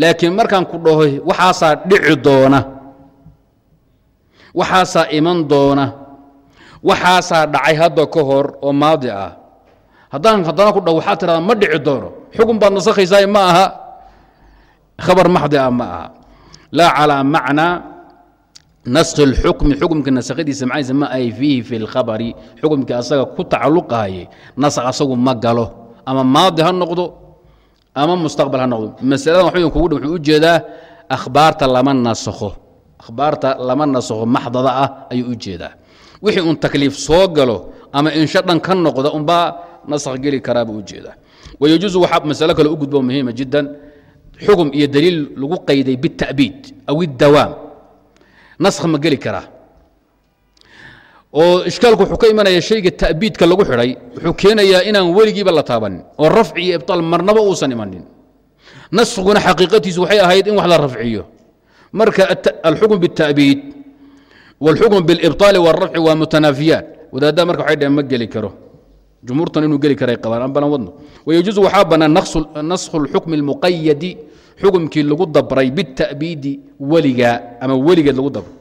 A: laakiin markaan ku dhaho waxaasaa dhici doona waxaasaa iman doona waxaasaa dhacay hadda ka hor oo maadi ah haddaan haddana ku dhow waxaa tirahdaa ma dhici doono. Xukun baad nasakhaysaa ma aha. Khabar maxdi ah ma aha. Laa calaa macnaa naskhi اlxukmi xukumka nasakhadiisa macnaysa ma ay fiihi fi اlkhabari xukumkii asaga ku tacaluqaayay naskh asagu ma galo. Ama maadi ha noqdo ama mustaqbal ha noqdo. Masaladan waxu kugu dhan wuxuu u akhbaarta lama naskho akhbaarta lama naskho maxdada ah ayuu u wixii un takliif soo galo ama insha ka noqda unbaa nasakh geli karaaba ujeedaa wayajuusu waxaa masalo kale u gudbo muhiima jiddan xukm iyo daliil lagu qayday biاta'biid aw اdawaam naskh ma geli karaa oo ishkaalku wuxuu ka imanaya shayga ta'biidka lagu xidhay wuxuu keenayaa inaan weligiiba la taabanin oo rafci iyo ibطaal marnaba uusan imanin naskiguna xaqiiqatiisu waxay ahayd in wax la rafciyo marka alxukm biالta'biid wاlxukm biاlibطaali wاlrafci waa mutanaafiyaan wadaaddaa marka waxay dhaheen ma geli karo jumhuurtan inuu geli karay abaan an balan wadno wayajuusu waxaa bannaan nasku اlxukmi اlmuqayadi xukumkii lagu dabray bita'biidi weligaa ama weligeed lagu dabray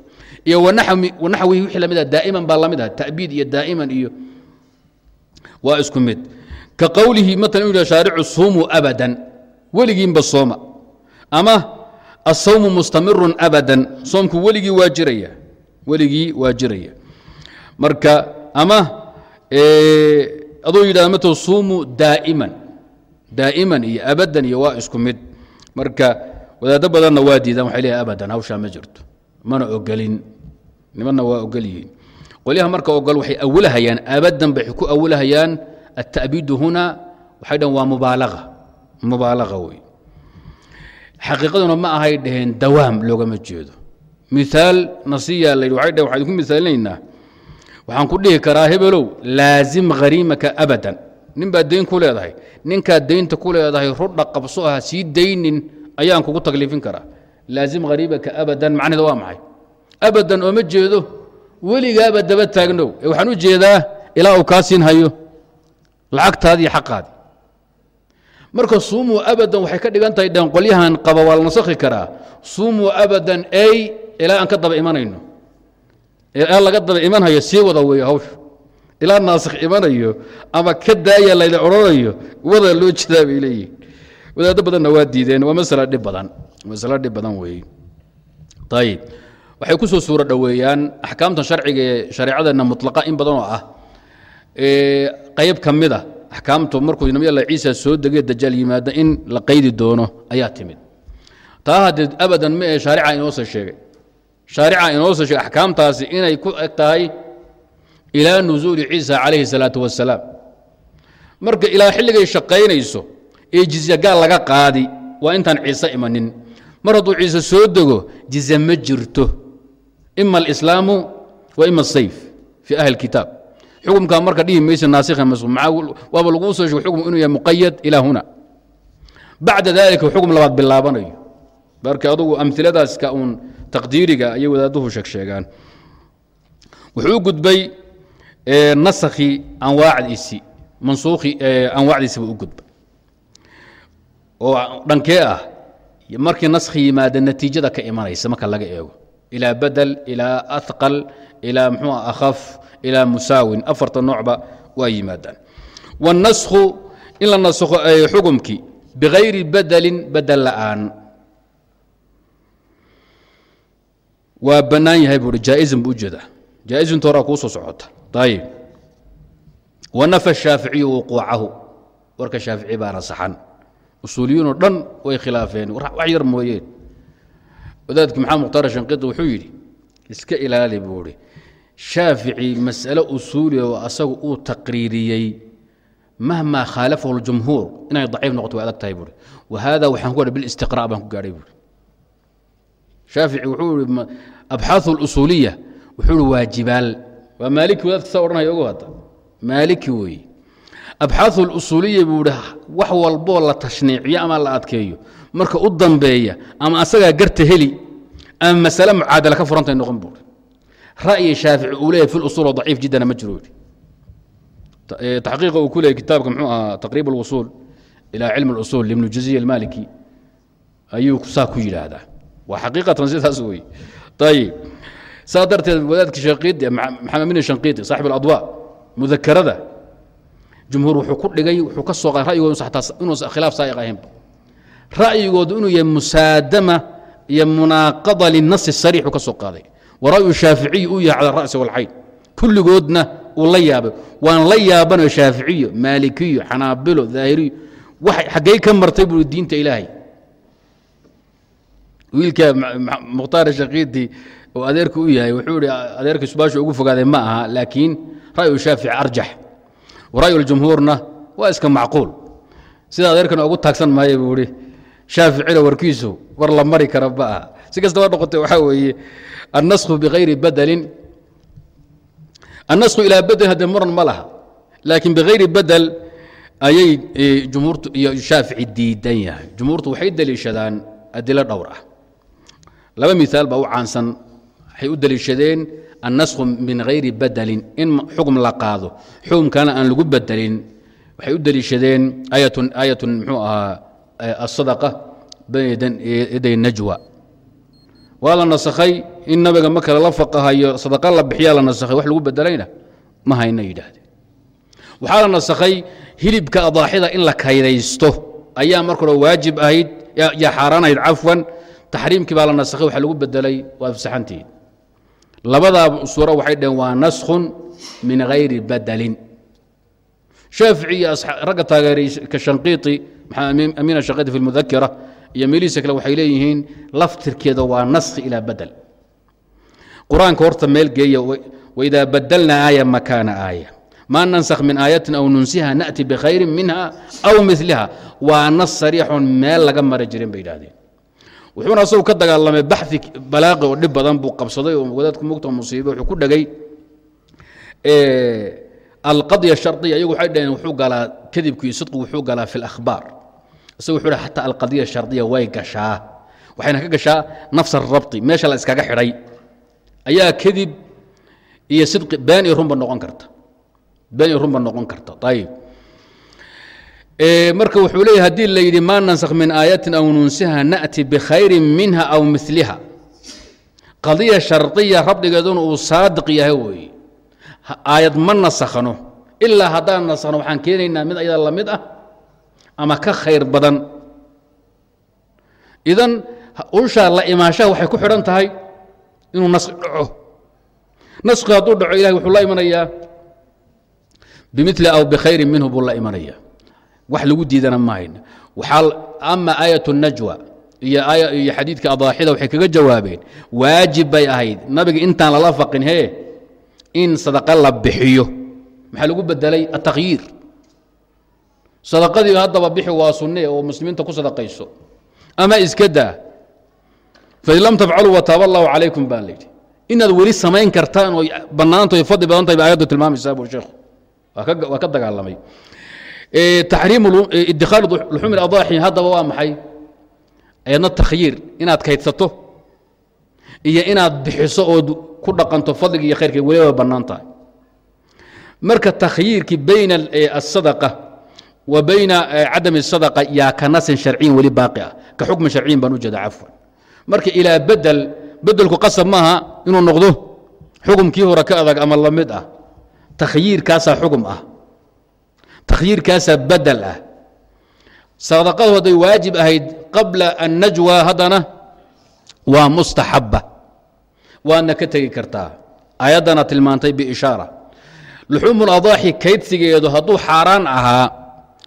A: iyo wanaxwihi wixii la mid ah daa'iman baa la mid ah ta'biid iyo daa'iman iyo waa isku mid ka qowlihi matalan inu yidhah shaaricu suumu abadan weligiinba sooma ama asawmu mustamirun abadan soomku weligii waa jiraya weligii waa jiraya marka ama aduu yidhahda mata suumuu daa'iman. Daa'iman iyo abadan iyo waa isku mid. Marka wadaaddo badanna waa diidaan waxay leeyahay abadan hawshaa ma jirto. Mana ogolin. Nimanna waa ogol yihiin. Qolyaha marka ogol waxay awilahayaan abadan bay ku awilahayaan alta'biidu huna waxay dhahen waa mubaalaga mubaalaga wey xaqiiqaduna ma ahay dhaheen dawaam loogama jeedo. Miaal nasiya la waxay dhaheen waxaan ku misaalinaynaa waxaan ku dhihi karaa hebelow laazim hariimaka abadan. Nin baad dayn ku leedahay. Ninkaad daynta ku leedahay rudha qabso ah sii daynin ayaan kugu takliifin karaa. Laazim hariibaka abadan macnaheeda waa maxay? Abadan ooma jeedo weligaaba daba taagnow. Ee waxaan u jeedaa ilaa uu kaa siin hayo lacagtaadii xaqaadii. Marka suumuu abadan waxay ka dhigan tahay dheen qolyahan qaba waa la nasakhi karaa. Suumuu abadan ey ilaa aan ka daba imanayno laga daba imanhayo sii wada weeyo hawsha ilaa naasikh imanayo ama ka daaya layla odhanayo wada loo jeedaa bay leeyihiin wadaaddo badanna waa diideen waa masala dhib badan masalo dhib badan weeye ayib waxay ku soo suuro dhoweeyaan sharciga ee shareecadeenna mutlaqa in badan oo ah qayb ka mid a axkaamtu markuu nabi alla ciisa soo degay dajaal yimaada in la qaydi doono ayaa timid. Taa haddee abadan ma ee shaarica inoosoo sheegay shaarica inoosoo sheegay axkaamtaasi inay ku eg tahay ilaa nusuuli ciisa calayhi salaatu wasalaam marka ilaa xilligay shaqaynayso ee jizya gaal laga qaadi waa intaan ciise imanin. Mar hadduu ciise soo dego jizye ma jirto. Ima alislaamu wa ima asayf fii ahli kitaab xukumkaa marka dhihi maysa naasikha waaba laguu soo sheego xukum inuu yahay muqayad ilaa huna bacda dalika xukum labaad bilaabanayo. Marka adugu amiladaas uun taqdiiriga ayay wadaaduhu sheeg sheegaan. Wuxuu u gudbay nasakhii anwaacdiisii mansuukhii anwaacdiisiba u gudbay. Oo dhankee ah markii naskhi yimaada natiijada ka imanaysa marka laga eego. Ilaa badel ilaa athqal ilaa mxuu akhaf ilaa musaawin afarta noocba waa yimaadaan. Wاnaskhu in la naskho xukumkii bigayri badelin badel la'aan waa bannaan yahay buuhi jaa'izan buu u jeedaa jaa'izinta horaa kuu soo socota. Ayib wanafa shaaficiyu wuquucahu warka shaafici baana saxan usuuliyiinoo dhan way khilaafeen. Wax yar mooyeen. Wadaadkii maxamed mukhtaar shanqidi wuxuu yidhi iska ilaali buu hi shaafici mas'ale usuuliya oo asagu uu taqriiriyey mahmaa khaalafahu اljumhuur inay daciif noqoto way adag tahay buui wa hada waxaan ku gahay bilistiqra' baan ku gaadhay buui shaafici wuxuu ihi abxaaثu اlusuuliya wuxuu ihi waa jibaal waa maaliki wadaadka saa odhanaya ogo hadda maaliki weeye abxaaثu اlusuuliya buu ihi wax walboo la tashniiciyo ama la adkeeyo marka u dambeeya ama asagaa garta heli ama masale mucaadala ka furantay noqon buui ra'yi shaafici uu leeyahy fi lusuul oo daciif jiddana ma jiro taxqiiqa uu ku leeyay kitaabka muxuu ahaa taqriib اlwusuul ilaa cilmi اlusuul ibnu jaziya almaliki ayuu saa ku yidhaahdaa waa xaqiiqatan sidaas wey. Ayib saa darteed wadaadki shanqiidi maxamed shanqiidi saaxib aladwa mudakarada jumhuur wuxuu ku dhigay wuxuu ka soo qaaday ra'yigooda inuusan khilaaf saa'iq ahaynba ra'yigoodu inuu yahay musaadama iyo munaaqada linasi sariix uu ka soo qaaday. Wa ra'yu shaaficiyi uu yahay cala ra'si walcayn. Kulligoodna uu la yaabay. Waan la yaabanayo shaaficiyo maalikiyo xanaabilo daahiriyo waxay xaggey ka martay buu diinta ilaahay wiilka mukhtaar shakiiti oo adeerka u yahay wuxuu ihi adeerka subaasha ugu fogaaday ma aha laakiin ra'yu shaafici arjax ra'yu ljumhuurna waa iska macquul. Sida adeerkana ugu taagsan maayo buu ihi shaaficina warkiisu war la mari kara ma aha. Si kastaba noqotay waxaa weeye annasku bikayri badelin annasku ilaa bedel hadde muran ma laha laakiin bikayri bedel ayay jumhuurtu iyo shaafici diidan yahay. Jumhuurtu waxay deliishadaan adilo dhowr ah laba miaal baa u caansan. Waxay u deliishadeen annasku min hayri badelin in xukm la qaado xukumkana aan lagu bedelin waxay u deliishadeen aayatun muxuu ahaa asadaqa bayna yaday najwa. Waa la nasakhay in nabiga marka lala faqahayo sadaqa la bixiyaa la nasakhay wax lagu bedelayna ma hayna yidhaahdeen waxaa la nasakhay hilibka adaaxida in la kaydaysto. Ayaa marka waajib ahayd yaa xaaraan ahayd cafwan taxriimkii baa la nasakhay waxa lagu bedelay waa fasaxantihiin labadaa suuro waxay dhaheen waa naskhun min hayri badelin shaafici iyo ragga taageeray ka shanqiiti maxamed amiin shanqiiti fi lmudakira iyo meelihiisa kale waxay leeyihiin laftirkeeda waa naskhi ilaa badel qur'aanka horta meel geeya waidaa badalna aaya makaana aaya. Ma nansakh min aayatin aw nunsiha na'ti bikhayrin minha aw miliha waa nas sariixun meel laga mari jirin bay yidhahdeen wuxuuna asagu ka dagaalamay baxi balaaqi oo dhib badan buu qabsaday oo wadaadku mugta musiibe wuxuu ku dhegay alqadya shardiya iyagu waxay dhaheen wuxuu galaa kadibkii sidqu wuxuu galaa fi اlakhbaar isagu wuxuu dhaha xataa alqadiya shardiya way gashaa. Waxayna ka gashaa nafs arabti meesha la iskaga xidhay. Ayaa kadib iyo sidqi been iyo runba noqon karta. Been iyo runba noqon karta ayib marka wuxuu leeyahy haddii la yidhi maa nansakh min aayatin aw nunsiha na'ti bikhayrin minha aw miliha qadiya shardiya rabdigeeduna uu saadiq yahay weeye aayad ma nasakhno. Ilaa haddaan nasakhno waxaan keenaynaa mid ayada la ah ama ka khayr badan. Idan ushaa la imaashaha waxay ku xidhan tahay inuu naskhi dhaco. Naskhi hadduu dhaco ilahay wuxuu la imanayaa. Bimili aw bikhayrin minhu buu la imanayaa wax lagu diidana mahayn waxaa ama aayat najwa iyo xadiidka adaaxida waxay kaga jawaabeen waajib bay ahayd. Nabiga intaan lala faqin hee? In sadaqa la bixiyo. Maxaa lagu bedelay atakhyiir sadaqadii haddaba bixi waa sunne oo muslimiinta ku sadaqayso. Ama iska daa fain lam tafcaluu wataaba allahu calaykum baa layidhi inaad weli samayn kartaan oo bannaanta oy fadli badan tahay ba ayaddu tilmaamaysaa buu sheekhu. Waa ka dagaalamay taxriimu idikhaal luxuumi adaaxi haddaba waa maxay? Ayadna takhyiir inaad kaydsato iyo inaad bixiso ood ku dhaqanto fadliga iyo khayrka weliba bannaan tahay. Marka takhyiirkii bayna asadaqa wa bayna cadami asadaqa yaa ka nasin sharciyin weli baaqi ah. Ka xukmin sharciyin baan u jeeda cafwan. Marka ilaa bedel bedelku qasab maaha inuu noqdo xukumkii hore ka adag ama la mid ah. Takhyiirkaasaa xugum ah takhyiirkaasaa badel ah. Sadaqadu hadday waajib ahayd qabla annajwa haddana waa mustaxaba waadna ka tegi kartaa. Ayaddana tilmaantay biishaara. Luxuumu ladaaxi kaydsigeedu hadduu xaaraan ahaa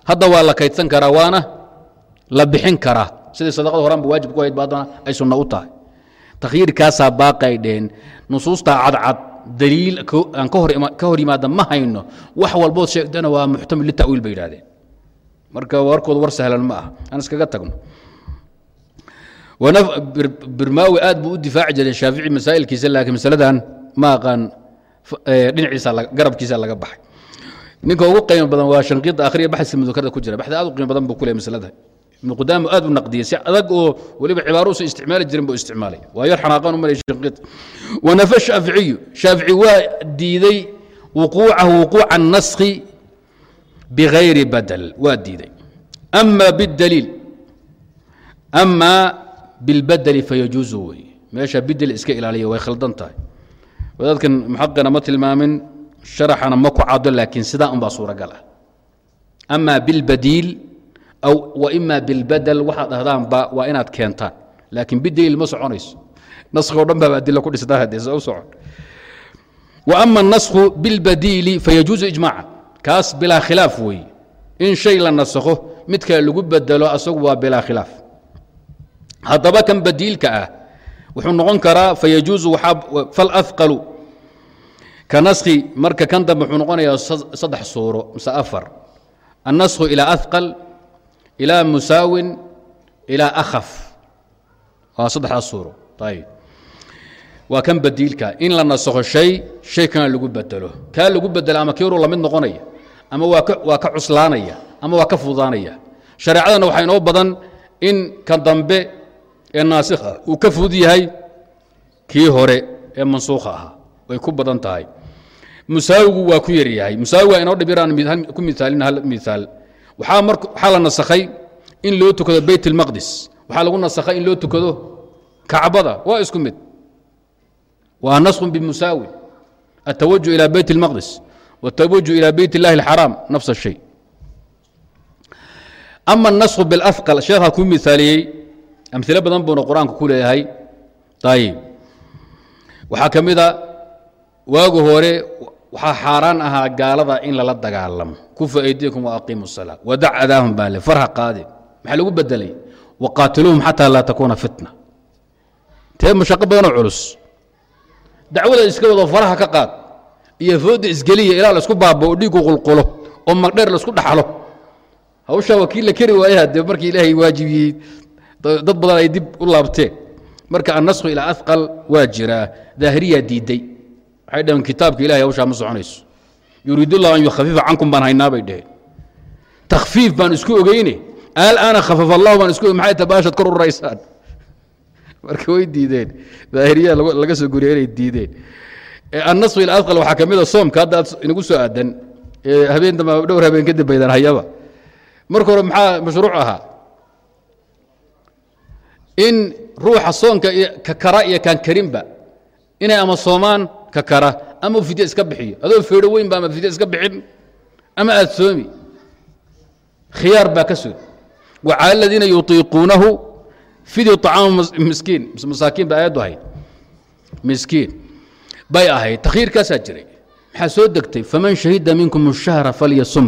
A: hadda waa la kaydsan karaa waana la bixin karaa. Sidai sadaqada horaanba waajib ku hayd ba haddana ay sunno u tahay. Takhyiirkaasaa baaqay dheheen nusuustaa cadcad daliil aan ka hor yimaada ma hayno. Wax walbood sheegtana waa muxtamil litawiil bay yidhahdeen. Marka warkooda war sahlan ma ah aan iskaga tagno. Birmaawi aad buu u difaaci jiray shaafici masaa'ilkiisa laakiin masaladan ma aqaan dhinaciisa garabkiisa laga baxay. Ninka ugu qiimo badan waa shanqiida akhriya baxska ku jira. Baxda aad u qiimo badan buu ku leeyahay masalada qudaama aad u naqdiyey si adag oo weliba cibaaro uusan isticmaali jirin buu isticmaalay. Waa yar xanaaqaan u malay shanqiid wanafa shaaficiyu shaafici. Waa diiday wuquucahu wuquuca annaskhi bigayri badel waa diiday. Ama bidaliil ama bilbadeli fayajuuzu wey. Meesha bidel iska ilaaliya way khaldan tahay. Wadaadkan muxaqina ma tilmaamin sharaxana ma ku cado laakiin sidaa unbaa suuragal ah. Ama bilbadiil aw waima bilbadel waxaad dhahdaanba waa inaad keentaan. Laakiin bidaliil ma soconayso. Naskhi o dhan baaba adila ku dhistaa ama anasku bilbadiili fayajuuzu ijmaaca kaas bilaa khilaaf weeye. In shay la nasakho mid kale lagu bedelo asagu waa bilaa khilaaf. Haddaba kan badiilka ah wuxuu noqon karaa fayajuusu falafqalu ka naskhi marka kan dambe wuxuu noqonayaa saddex suuro mise afar. Annasku ilaa afqal ilaa musaawin ilaa akhaf. Waa saddexdaas suuro. Ayib waa kan badiilka in la nasakho shay shay kana lagu bedelo. Kaa lagu bedela ama kiiruu la mid noqonaya ama waa ka cuslaanaya ama waa ka fududaanaya. Shareecadana waxaa inoo badan in kan dambe ee naasikha uu ka fudud yahay kii hore ee mansuukha ahaa. Way ku badan tahay. Musaawigu waa ku yar yahay. Musaawi waa inoo dhib yaraan ku miaalin hal miaal waxaa mar waxaa la nasakhay in loo tukado beyt اlmaqdis waxaa lagu nasakhay in loo tukado kacbada waa isku mid waa naskun bimusaawin التوجه إلى بيت المقدس والتوجه إلى بيت الله الحرام نفس الشيء أما النسخ بالأثقل شيخها كون مثالي أمثلة بدن بون القرآن كل هاي طيب waxaa ka mid a waagu hore waxaa xaaraan ahaa gaalada in lala dagaalamo kufa aydiyakum waaqiimu الsalaa wadac adaahum baa le farha qaade maxaa lagu bedelay waqaatiluuhum xataa laa takuuna fitna. Tee mashaqo badanoo culus. Dacwada iska wado faraha ka qaad. Iyo fooda isgeliya ilaa la isku baaba oo dhiigu qulqulo oo magdheer la isku dhaxlo. Hawshaa wakiil la keri waayaha dee markii ilaahay waajibiyey dad badan ay dib u laabteen. Marka annasku ilaa afqal waa jiraa daahiriyaa diidday waxay dhaheen kitaabka ilahay hawshaa ma soconayso. Yuriidu llah an yukhafifa cankum baan haynaa bay dhaheen. Takhfiif baan isku ogeyne. Alaana khafafa allahu baan isku maxay tabaashad kor ururaysaan marka way diideen. Daahiriyaa laga soo guriya inay diideen. Annasku ilaa afqal waxaa ka mid a soomka hadda aad inagu soo aadan. Habeen dambe dhowr habeen kadib baydan hayaba. Marka hore maxaa mashruuc ahaa? In ruuxa soonka ka kara iyo kaan karinba inay ama soomaan ka kara ama fidye iska bixiyo adoo feedho weynba ama fidye iska bixin ama aad soomi khiyaar baa ka sug wacala aladiina yutiiquunahu fidyu طacaamu miskiin masaakiin ba aayaddu ahayd miskiin bay ahayd takhiirkaasaa jiray maxaa soo degtay faman shahida minkum الshahra falyasum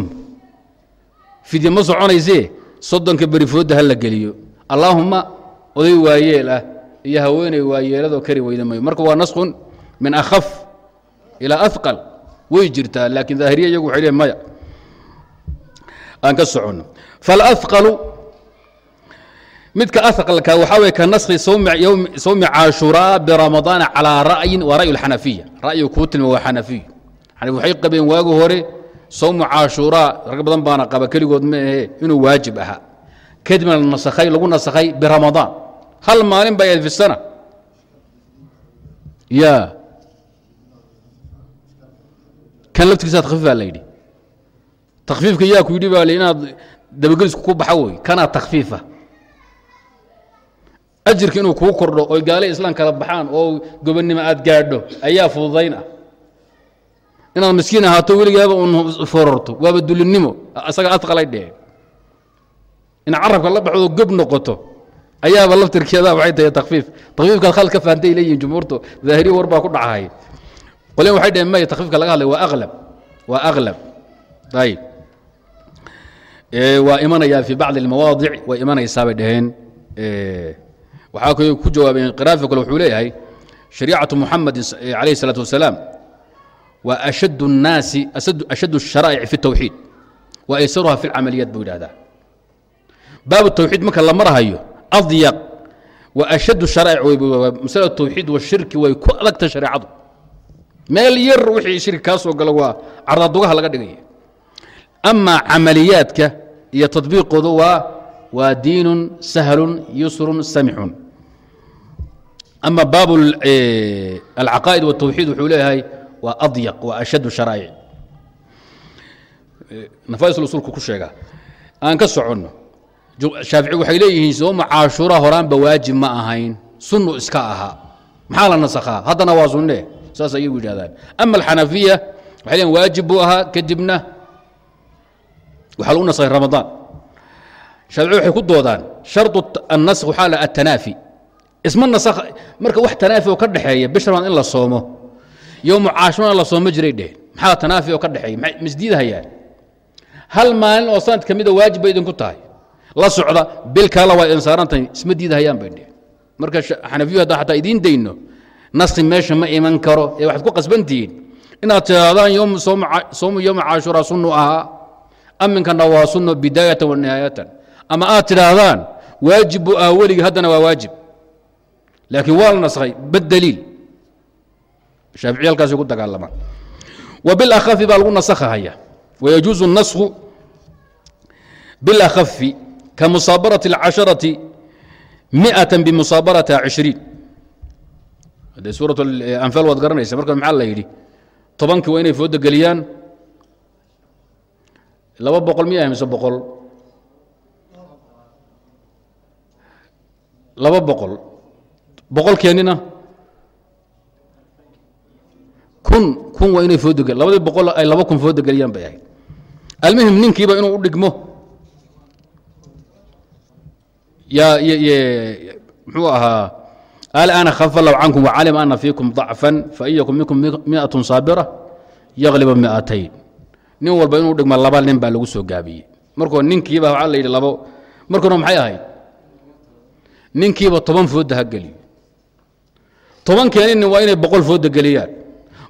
A: fidye ma soconaysee soddonka berifoodda ha la geliyo allaahuma oday waayeel ah iyo haweeney waayeeladoo kari weyda mayo marka waa naskun min akhaf ilaa afqal way jirtaa laakiin daahiriya iyagu waxay leeyn maya aan ka soconno. Falafqalu midka afqalka waxaa weye ka naskhi sawmi caashuraa biramadaana calaa ra'yin waa ra'yu alxanafiya ra'yigu kuu tilma waa xanafiyu. Waxay qabeen waagi hore sawmu caashuraa rag badan baana qaba keligood ma ahe inuu waajib ahaa kadibna nasakhay lagu nasakhay biramadaan hal maalin bay ayd fi sana kan laftigiisa takfiif baa la yidhi. Takfiifka yaa ku yidhi baa l inaad dabagelisku ku baxa wey kanaa takfiifa ajirka inuu kuu kordho oy gaale islaan kala baxaan oo gobonnimo aad gaadho ayaa fududayn ah. Inaad miskiin ahaato weligaaba un fororto. Waaba dulinnimo isaga adqalay dheheen in carabka la baxdo gob noqoto ayaaba laftirkeeda waxay tahay takfiif takfiifkaad khald ka leeyihiin jumhuurtu daahiriya war baa ku dhacahay qolen waxay dhaheen maya takfiifka laga hadlay waa aqlab waa aqlab ayib waa imanayaa fi bacdi almawaadic way imanaysaa bay dhaheen waxaa kay ku jawaabeen qiraafi kale wuxuu leeyahay shariicatu muxamedin calayhi الsalaatu wasalaam waa ashad الnaasi ashad الsharaa'ic fi الtawxiid wa aysaruha fi اlcamaliyaat buu yidhahdaa baabu tawxiid marka la marhayo adyaq wa ashad sharaa'ic masala tawxiid washirki way ku adagtay shareecadu meel yar wixii shirki kaa soo waa cardadugaha laga dhigaya amaa camaliyaadka iyo tadbiiqoodu waa waa diinun sahlun yusrun samixun ama baabu alcaqaa'id wاtawxiid wuxuu leeyahay waa adyaq waa ashad sharaa'ic nafais usulku ku sheegaa aan ka soconno shaafici waxay leeyihiin sooma caashuura horaanba waajib ma ahayn sunnu iska ahaa. Maxaa la nasakhaa? Haddana waa sunne saas ayagu yidhahdaan ama alxanafiya waxay leeyihiin waajib buu ahaa kadibna waxaa lagu nasakhay ramadaan. Shaafici waxay ku doodaan shardu annaskh waxaa la attanaafi. Isma nasakh marka wax tanaafi oo ka dhexeeya bish ramadaan in la soomo yowmu caashurana la soomo jiray dheh maxaa tanaafi oo ka dhexeeya misdiidahayaan hal maalin oo sanad ka waajib bay idinku tahay. La socda bil kalena waa idin saarantahay isma diidahayaan bay dheh marka xanafiyu hadda xataa idiin dayno nasi meesha ma iman karo. Ee waxaad ku qasbantihiin inaad tidaahdaan soomu yowma caashuraa sunnu ahaa aminkana waa sunno bidaayatan wanihaayatan ama aad tidhaahdaan waajib buu ah weligii haddana waa waajib. Laakiin waa la naskhay badaliil shaaficiyalkaasi ku dagaalamaan wabilakhafi baa lagu nasakhahaya. Wayajuuzu اnasku bilakhafi ka musaabarati اlcasharati miatan bimusaabaratiha cishriin de suuraة eh, anfaal waad garanaysa marka maxaa la yidhi? Tobankii waa inay fooda geliyaan. Laba boqol miya mise boqol? Laba boqol. Boqolkeenina kun kun waa inay foodda labadii boqol ay laba kun fooda geliyaan bay ahayd. Almuhim ninkiiba inuu u dhigmo. Yaa muxuu ahaa? Khafa low cankum wacalima ana fiikum ضacfan fain yakun minkum miatun saabira yagliba miatayn nin walba inuu dhigmo laba nin baa lagu soo gaabiyey markoo ninkiiba waxaa la yidhi labo markuuna maxay ahayd ninkiiba toban fooda ha geliyo tobankeenini waa inay boqol fooda geliyaan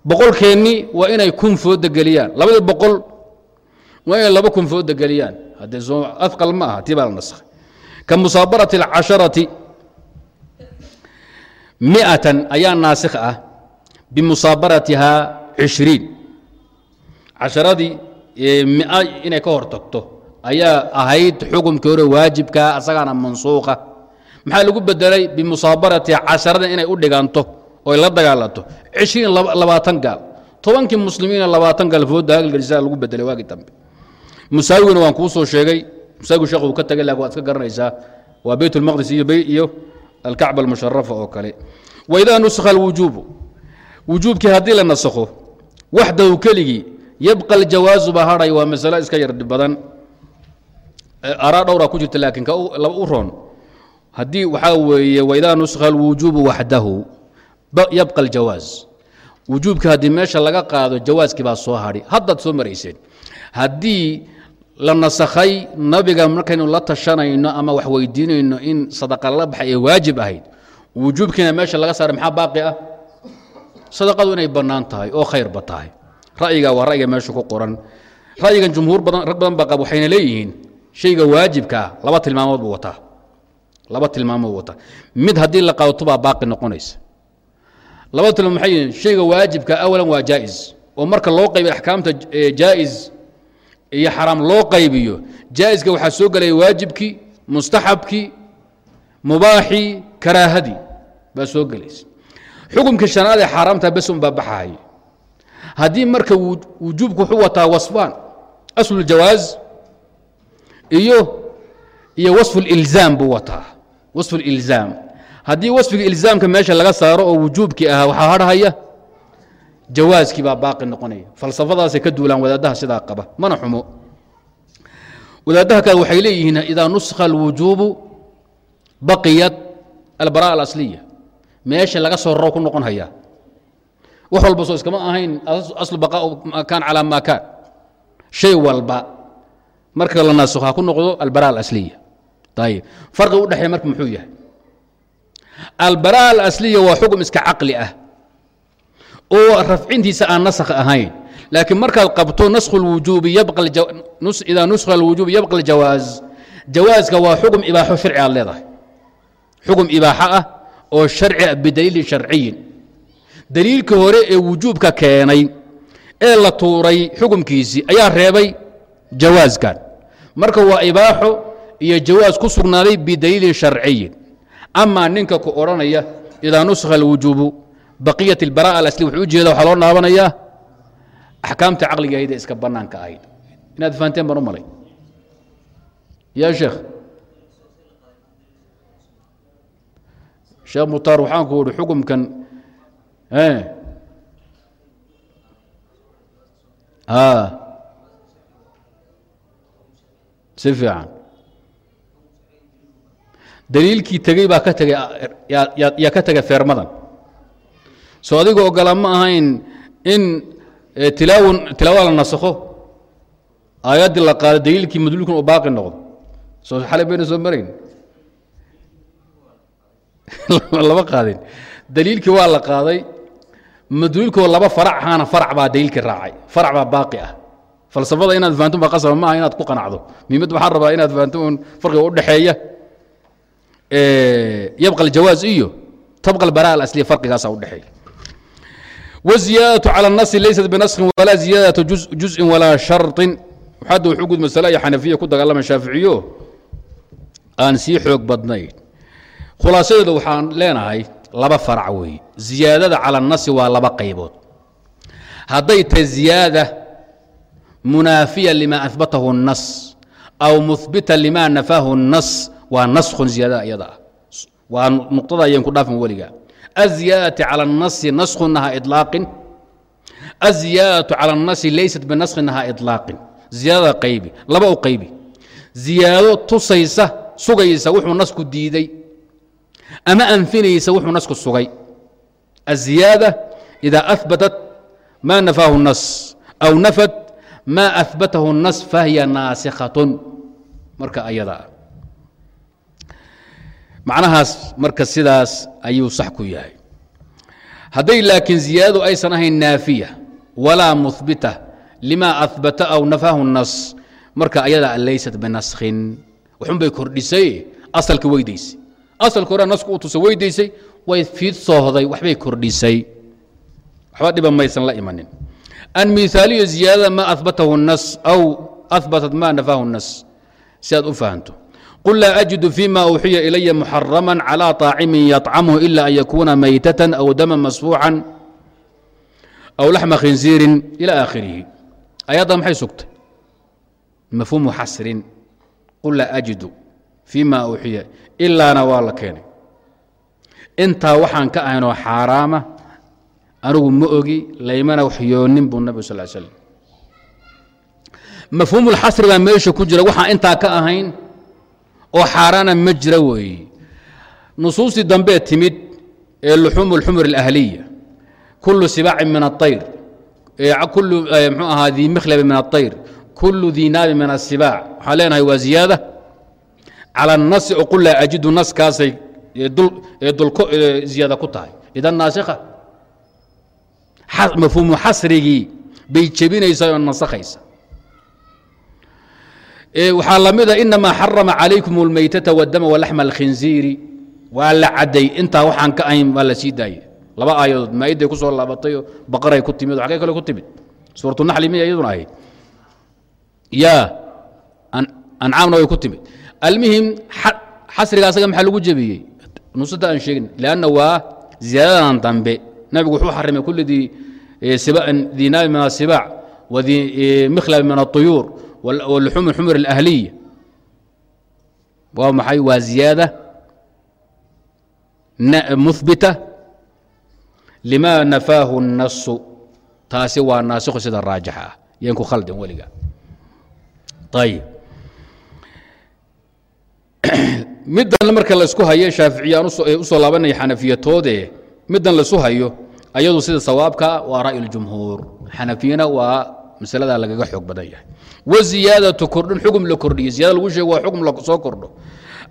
A: boqolkeenni waa inay kun fooda geliyaan labadii boqol waa inay laba kun fooda geliyaan haddee soo afqal ma aha tii baa la naskhay ka musaabarati alcasharati mi'atan ayaa naasikh ah bimusaabaratihaa cishriin casharadii mia inay ka hor tagto ayaa ahayd xukumkii hore waajibkaa asagaana mansuuqa maxaa lagu bedelay bimusaabarati casharada inay u dhiganto oy la dagaalanto cishriin labaatan gaal tobankii muslimiina labaatan gaal fooda hagalgelisaa lagu bedelay waagii dambe musaawiguna waan kuu soo sheegay musaawigu sheekh uu ka tagay laakin waad iska garanaysaa waa beyt ulmaqdis iyo alkacba almusharafa oo kale waidaa nuskha alwujuubu wujuubkii haddii la nasakho waxdahu keligii yabqa aljawaazu baa hadhay waa masalo iska yar badan araa dhowraa ku jirta laakiin ka u roon haddii waxaa weeye waidaa nuskha alwujuubu waxdahu yabqa aljawaaz wujuubkii haddii meesha laga qaado jawaaskii baa soo hadhi haddaad soo marayseen haddii la nasakhay nabiga markaynu la tashanayno ama wax weydiinayno in sadaqa la baxay ee waajib ahayd wujuubkiina meesha laga saaray maxaa baaqi ah? Sadaqadu inay bannaan tahay oo khayrba tahay. Ra'yiga waa ra'yiga meesha ku qoran. Ra'yigan jumhuur badan rag badan baa qab waxayna leeyihiin shayga waajibkaa laba tilmaamood buu wataa. Laba tilmaamood wataa. Mid haddii la qaato baa baaqi noqonaysa. Labada tilmaam maxay yihiin shayga waajibka awalan waa jaa'is oo marka loo qaybiyo axkaamta jaa'is iyo xaraam loo qaybiyo jaa'iska waxaa soo gelaya waajibkii mustaxabkii mubaaxii karaahadii baa soo gelaysa xukumkii shanaad ee xaaraamta bes un baa baxahay haddii marka wujuubku wuxuu wataa wasfaan aslu iyo iyo lilzaam buu wataa lilzaam haddii wasfiga ilzaamka meesha laga saaro oo wujuubkii ahaa waxaa hadhahaya jawaaskii baa baaqi noqonaya. Falsafadaasay ka duulaan wadaadaha sidaa qaba. Mana xumo. Wadaadaha kale waxay leeyihiin idaa nuskha alwujuubu baqiyat albara alasliya. Meesha laga soo raro ku noqon hayaa wax walba soo iskama ahayn. Aslu baqaa kaan calaa maa kaan shay walba marka la naasukho ha ku noqdo albara alasliya. Ayib farqi u dhexeeya marka muxuu yahay. Albara alasliya waa xukm iska caqli ah oo rafcintiisa aan nasakh ahayn. Laakiin markaad qabto idaa nuskha alwujuubi yabqa aljawaaz jawaaska waa xukm ibaaxo sharci aad leedahay. Xukm ibaaxo ah oo sharci ah bidaliilin sharciyin. Daliilkii hore ee wujuubka keenay ee la tuuray xukumkiisii ayaa reebay jawaaskan marka waa ibaaxo iyo jawaas ku sugnaaday bidaliilin sharciyin. Amaa ninka ku odhanaya idaa nuskha alwujuubu baqiyat albara alasli wuxuu ujeeda waxaa loo naabanayaa axkaamta caqliga ahayd ee iska bannaanka ahayd. Inaad fahanteen baan u malay. Ya sheekh. Sheekh mukhtaar waxaan ku uhi xukumkan si fiican. Daliilkii tegey baa ka tegay yaa ka tegay feermadan soo adiga ogola ma ahayn in tilaawan tilaawa la nasakho aayaddii la qaado daliilkii madluulkan uu baaqi noqdo. Soo xalay bayna soo marayn. Lama qaadin. Daliilkii waa la qaaday madluulkoo laba farac ahaana farac baa daliilkii raacay. Farac baa baaqi ah. Falsafada inaad fahanto baa qasaba maaha inaad ku qanacdo. Muhiimad waxaan rabaa inaad fahanto un farqiga u dhexeeya yabqa aljawaaz iyo tabqa albara'a alasliya farqigaasaa u dhexeeya والزيادة على النص ليست بنسخ ولا زيادة جزء, جزء ولا شرط حد وحقود مسألة حنفية كنت قال لما شافعيو aan sii xoog badnayn khulaasadeedu waxaan leenahay laba farac weeye ziyaadada cala nasi waa laba qaybood hadday tahay ziyaada munaafiya lima ahbatahu الnas aw muhbita lima nafaahu الnas waa naskhun ziyaadada iyada ah waa nuqtada ayaan ku dhaafin weliga الزiyaadaةi calى الnasi naskhunaha iطlaaqin الزiyaadaةu calى الnasi laysat binaskinaha iطlaaqin ziyaadada qaybi laba u qaybi ziyaado tusaysa sugaysa wuxuu nasku diiday ama anfinaysa wuxuu nasku sugay الزiyaadة إida أثbatat ma nafaahu الnas أw nafad ma أثbatahu الnas fahiya naasikhaة marka ayadaa macnahaas marka sidaas ayuu sax ku yahay. Hadday laakiin ziyaadadu aysan ahayn naafiya walaa muhbita limaa abata aw nafahu nas marka ayadaa laysat binaskhin waxunbay kordhisay asalka weydaysay. Asalka hore nasku u tusa weydaysay way fiid waxbay kordhisay. Waxba dhiba maysan la imanin. An miaaliyo ziyaadada maa abatahu nas aw abatat maa nafahu nas si aad u fahanto. qul laa ajidu fima uuxiya ilaya muxarama calى طaacimin yaطcamhu ila an yakuuna maytatan aw daman masfuucan aw laxma khinziirin ilى aakhirihi ayadda maxay sugtay mafhuumu xasrin qul laa ajidu fima uuxiya ilaana waa la keenay intaa waxaan ka ahaynoo xaaraama anigu ma ogi laymana waxyoonin buu nabig sal slam mafhuumulxasri baa meesha ku jira waxaan intaa ka ahayn oo xaaraana ma jira weeye nusuustii dambee timid ee luxuumu اlxumur اlahliya kulu sibaacin min aلطayr kulu mxuu ahaa dii mikhlabi min aلطayr kulu dii naabi min الsibaac waxaan leenahay waa ziyaada calى الnasi oo qul laa ajidu naskaasay ee dulko ziyaada ku tahay idan naasikha mafhuumu xasrigii bay jebinaysaa oo nasakhaysa waxaa la mida inamaa xarama calaykum اlmaytata wاdama walaxma اlkhinziiri waa la cadday intaa waxaan ka ahayn waa la sii daayey laba aayadood maa'iday ku soo laabatayoo baqaray ku timid xagee kale ku timid suuratu naxli miya iyaduna ahayd ya ancaamna way ku timid almuhim xasriga asaga maxaa lagu jebiyey nusada aan sheegin lanna waa ziyaadadan dambe nabigu wuxuu xarimay kulli dii naabi min asibaac wadii mikhlabi min aلطuyuur wluxuum xumur اlahliya waa maxay waa ziyaada muhbita lima nafaahu الnasu taasi waa naasikhu sida raajixa ah yan ku khaldin weliga ayib middan marka laisku hayo shaaficiya aan usoo laabanaya xanafiyatoode middan laisu hayo ayadu sida sawaabka waa ra'y اljumhuur xanafiyana waa masaladaa lagaga xoog badan yahay. Waziyaadatu kordhin xugum la kordhiye ziyada lagu sheego waa xugum la soo kordho.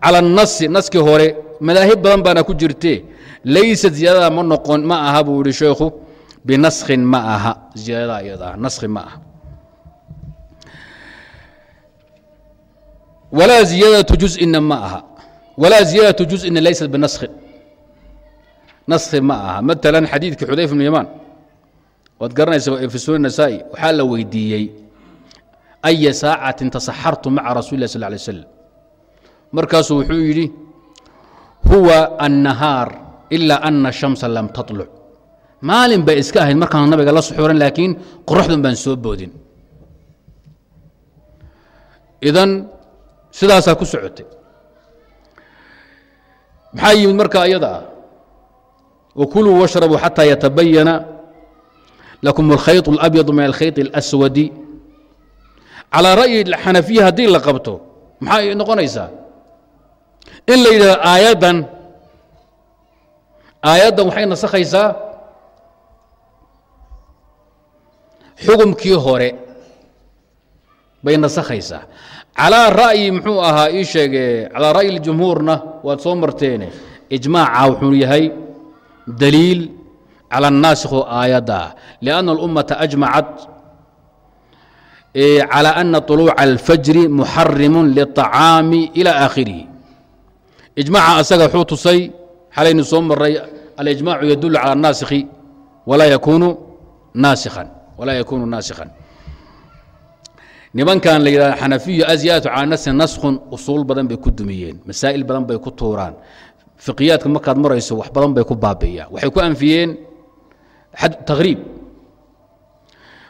A: Cala nasi naskii hore madaahib badan baana ku jirte. Laysat ziyaadada ma noqon ma aha buu yihi sheekhu binaskhin ma aha. Ziyaadada iyada naskhi ma aha. Walaa ziyaadatu juz'ina ma aha. Walaa ziyaadatu juz'ina laysat binaskhin naskhi ma aha. Matalan xadiidkii xudayf bnu yamaan waad garanaysa fi sunan nasaa'i waxaa la weydiiyey aya saacatin tasaxartu maca rasuli lah sal lay slam markaasuu wuxuu yidhi huwa annahaar ilaa ana shamsa lam taطluc maalin bay iska ahayd markaan nabiga la suxuuran laakiin qoraxdun baan soo boodin. Idan sidaasaa ku socotay. Maxaa yimid marka ayada ah? Wakuluu washrabuu xataa yatabayana lakum alkhayط اlabyad min alkhayط اlaswadi calىa ra'yi xanafiya haddii la qabto maxay noqonaysaa in la yidhahdo aayaddan aayaddan waxay nasakhaysaa xugumkii hore bay nasakhaysaa calىa ra'yi muxuu ahaa ii sheege calىa ra'yi اljumhuurna waad soo marteene ijmaaca wuxuu yahay daliil cala الnaasikh oo aayadda ah liأnna اlummata ajmacat calى ana طuluuca اlfajri muxarimu liلطacaami ilى aakhirihi ijmaaca asaga wuxuu tusay xalaynu soo maray alijmacu yadulu calى الnaasikhi walaa yakunu naasikhan walaa yakunu naasikhan nimankan la yidhahda xanafiyu azyatu cala nasi naskhun usuul badan bay ku dumiyeen masaa'il badan bay ku tuuraan fiqiyaadka markaad marayso wax badan bay ku baabi'iyaan waxay ku anfiyeen taqriib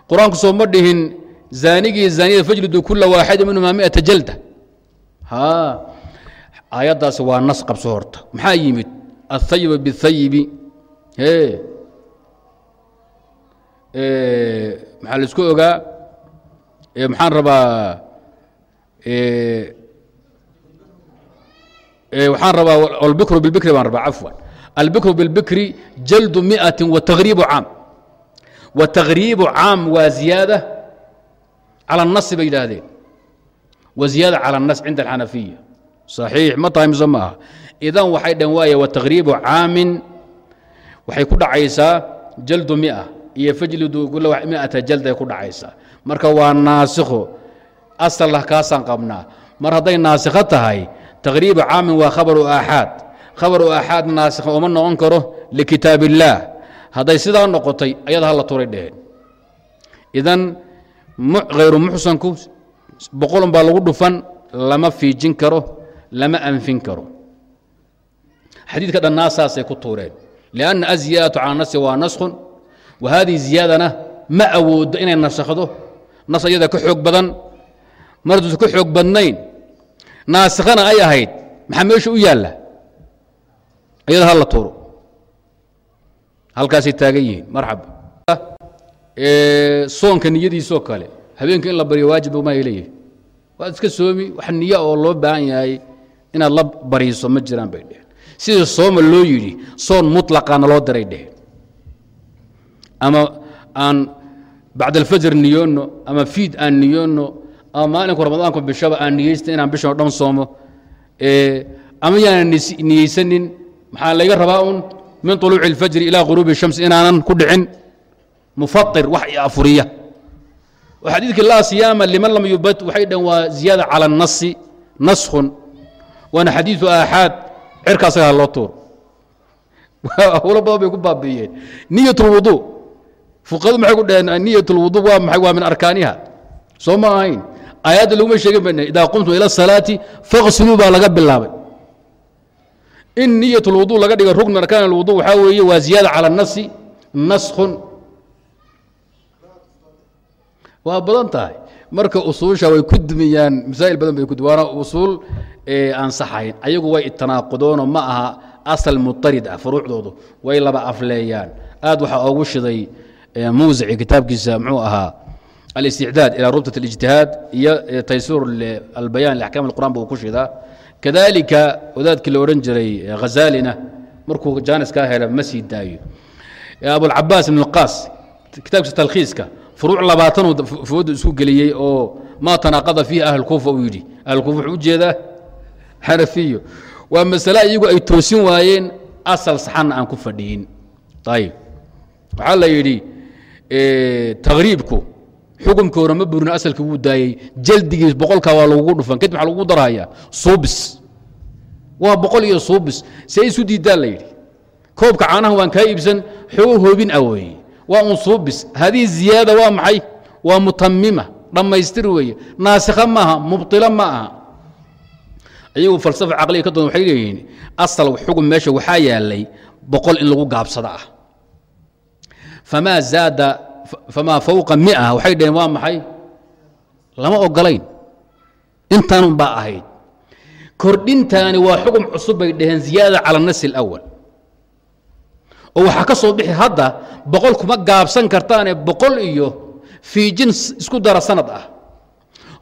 A: qur'aanku soo ma dhihin zaanigii zaaniyada fajlidu kula waaxida minhumaa miata jalda. Aayaddaas waa nas qabso horta. Maxaa yimid? Athayiba biاthayibi e maxaa la isku ogaa? Maxaan rabaa waxaan rabaa albikru bilbikri baan rabaa cafwan albikru bilbikri jaldu miati watagriibu caam watagriibu caam waa ziyaada cala الnasi bay yidhaahdeen wa ziyaada cala الnas cinda alxanafiya صaxiix ma tahay mise ma aha idan waxay dhan waaya watagriibu caamin waxay ku dhacaysaa jaldu mia iyo fajlidu kula miata jalday ku dhacaysaa marka waa naasikho asallah kaasaan qabnaa mar hadday naasikho tahay taqriibu caamin waa khabaru aaxaad khabaru aaxaad naasikha uma noqon karo likitaab illaah hadday sidaa noqotay ayada hala turay dheheen. Idan hayru muxsanku boqolun baa lagu dhufan lama fiijin karo lama anfin karo. Xadiidka dhannaasaasay ku tuureen. Lianna aziyaadatu cala nasi waa naskhun. Wa haadihi ziyaadana ma awooddo inay nasakhdo nas ayada ka xoog badan marduusa ka xoog badnayn. Naasikhana ay ahayd. Maxaa meesha u yaalla ayada hala tuuro. Halkaasay taagan yihiin marxaba. Soonka niyadiisoo kale habeenka in la baryo waajib ma leeyihi waad iska soomi wax niya oo loo baahan yahay inaad la bariiso ma jiraan bay dheheen. Sidii sooma loo yidhi soon muطlaqaana loo diray dheheen. Ama aan bacd alfajr niyoonno ama fiid aan niyoonno ama maalinku ramadaanku bishaba aan niyeysta inaan bishan o dhan soomo ama yaanan niyeysanin maxaa layga rabaa un min طuluuci اlfajri ilaa guruubi الshams inaanan ku dhicin mufair wax i afuriya oo xadiidkii laa siyaama liman lam yubad waxay dhaheen waa ziyaada calى الnasi naskhun waana xadiiثu aaxaad cirka asagaa loo tuuro hawlo badan bay ku baabiiyeen niyat اlwudu fuqahadu maxay ku dhaheen niyat اlwudu waa maxay waa min arkaaniha soo ma ahayn aayadda laguma sheegin ba idaa qumtum ila الsalaati faqsiluu baa laga bilaabay in niyat اlwudu laga dhiga rukn min arkaan اlwudu waxaa weeye waa ziyaada calى الnasi naskhun waa badan tahay marka usuusha way ku dumiyaan masaa'il badan bay ku waana usuul ansaxayn ayagu way itanaaqudoonoo ma aha asal mutarid ah furuucdoodu way laba afleeyaan aad waxaa oogu shiday muusici kitaabkiisa muxuu ahaa الاستعداد إلى ربطة الاجتهاد iyo تayسير البيان لأحكام القرآن buu ku shidaa kadalika wadaadkii la odhan jiray hazaalina markuu jaaniska hela ma sii daayo. Abulcabaas ibn qaas kitaabkiisa talkhiiska furuuc labaatanuu foodu isku geliyey oo maa tanaaqada fiihi ahlkuufa uu yidhi. Ahlkuufa wuxuu u jeedaa xanafiyo waa masale iyagu ay toosin waayeen asal saxanna aan ku fadhiyin. Ayib waxaa la yidhi takhriibku xukumkii hore ma burin asalkii wuu daayey jaldigiis boqolkaa waa lagugu dhufan. Kadib waxaa lagugu darhayaa suubis. Waa boqol iyo suubis. See isu diidaa la yidhi. Koobka caanaha waan kaa iibsan. Xoogo hoobin ah waa un suubis. Hadihi ziyaada waa maxay? Waa mutamima dhammaystir weeye. Naasikha maaha mubطilo ma aha iyagu falsafa caqliga ka doon waxay leeyihiin asal xugum meesha waxaa yaalay boqol in lagu gaabsada ah. Famaa zaada famaa fawqa mia waxay dhaheen waa maxay? Lama ogolayn intaanun baa ahayd. Kordhintaani waa xukun cusub bay dhaheen ziyaada cala nas اlawal oo waxaa ka soo bixi hadda boqol kuma gaabsan kartaane boqol iyo fiijin isku dara sanad ah.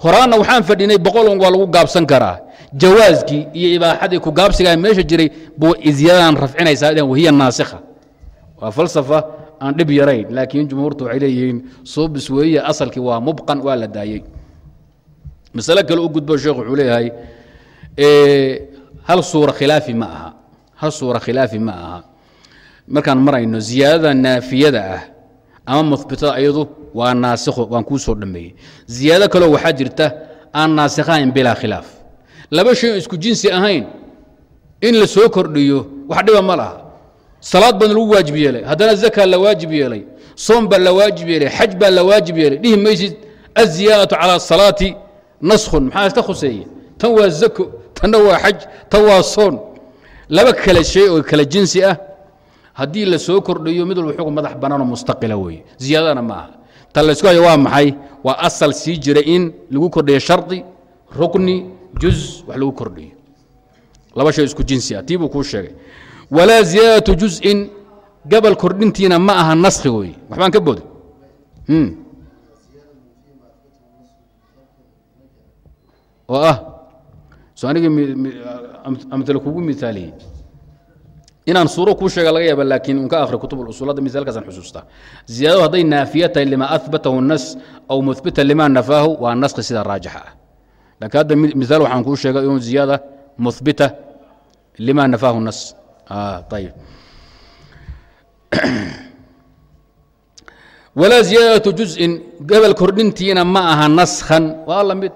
A: Horaana waxaan fadhinay boqolon waa lagu gaabsan karaa. Jawaaskii iyo ibaaxadii ku gaabsigaa meesha jiray bu ziyaadan rafcinaysaa wahiya naasikha waa falsafa aan dhib yarayn laakiin jumhuurtu waxay leeyihiin suubis weeye asalkii waa mubqan waa la daayey. Masale kale u gudbo sheekh wuxuu leeyahay hal suura khilaafi ma aha hal suura khilaafi ma aha. Markaan marayno ziyaadada naafiyada ah ama muhbitada iyadu waa naasikho waan kuu soo dhameeyey. Ziyaado kaleo waxaa jirta aan naasikhahayn bilaa khilaaf. Laba shay isku jinsi ahayn in la soo kordhiyo wax dhiba ma laha salaad baana lagu waajib yeelay. Haddana zakaa la waajib yeelay. Soom baa la waajib yeelay. Xaj baa la waajib yeelay. Dhihi maysid aziyaadatu cala asalaati naskhun. Maxaa iska khuseeya tan waa zako tanna waa xaj tan waa soon laba kale shay oo kale jinsi ah haddii la soo kordhiyo mid walba xukun madax bannaanoo mustaqila weeye. Ziyaadana ma aha. Ta laysku hayo waa maxay? Waa asal sii jira in lagu kordhiyo shardi rukni juz wax lagu kordhiyo. Laba shay isku jinsi ah. Tii buu kuu sheegay walaa ziyaadatu juz'in gabal kordhintiina ma aha naskhi weeye waxbaan ka booday? Oo ah. So aniga amtale kugu misaaliyey. Inaan suuro kuu sheega laga yaaba laakiin un ka akhri kutub usuulada misaalkaasaan xusuustaa ziyaadadu hadday naafiya tahay lima ahbatahu nas aw muhbita lima nafaahu waa naskhi sida raajixa ah. Laakiin hadda misaal waxaan kuu sheegay inuu ziyaada muhbita lima nafaahu nas walaa ziyaadatu juz'in gabal kordhintiina ma aha naskhan waa la mid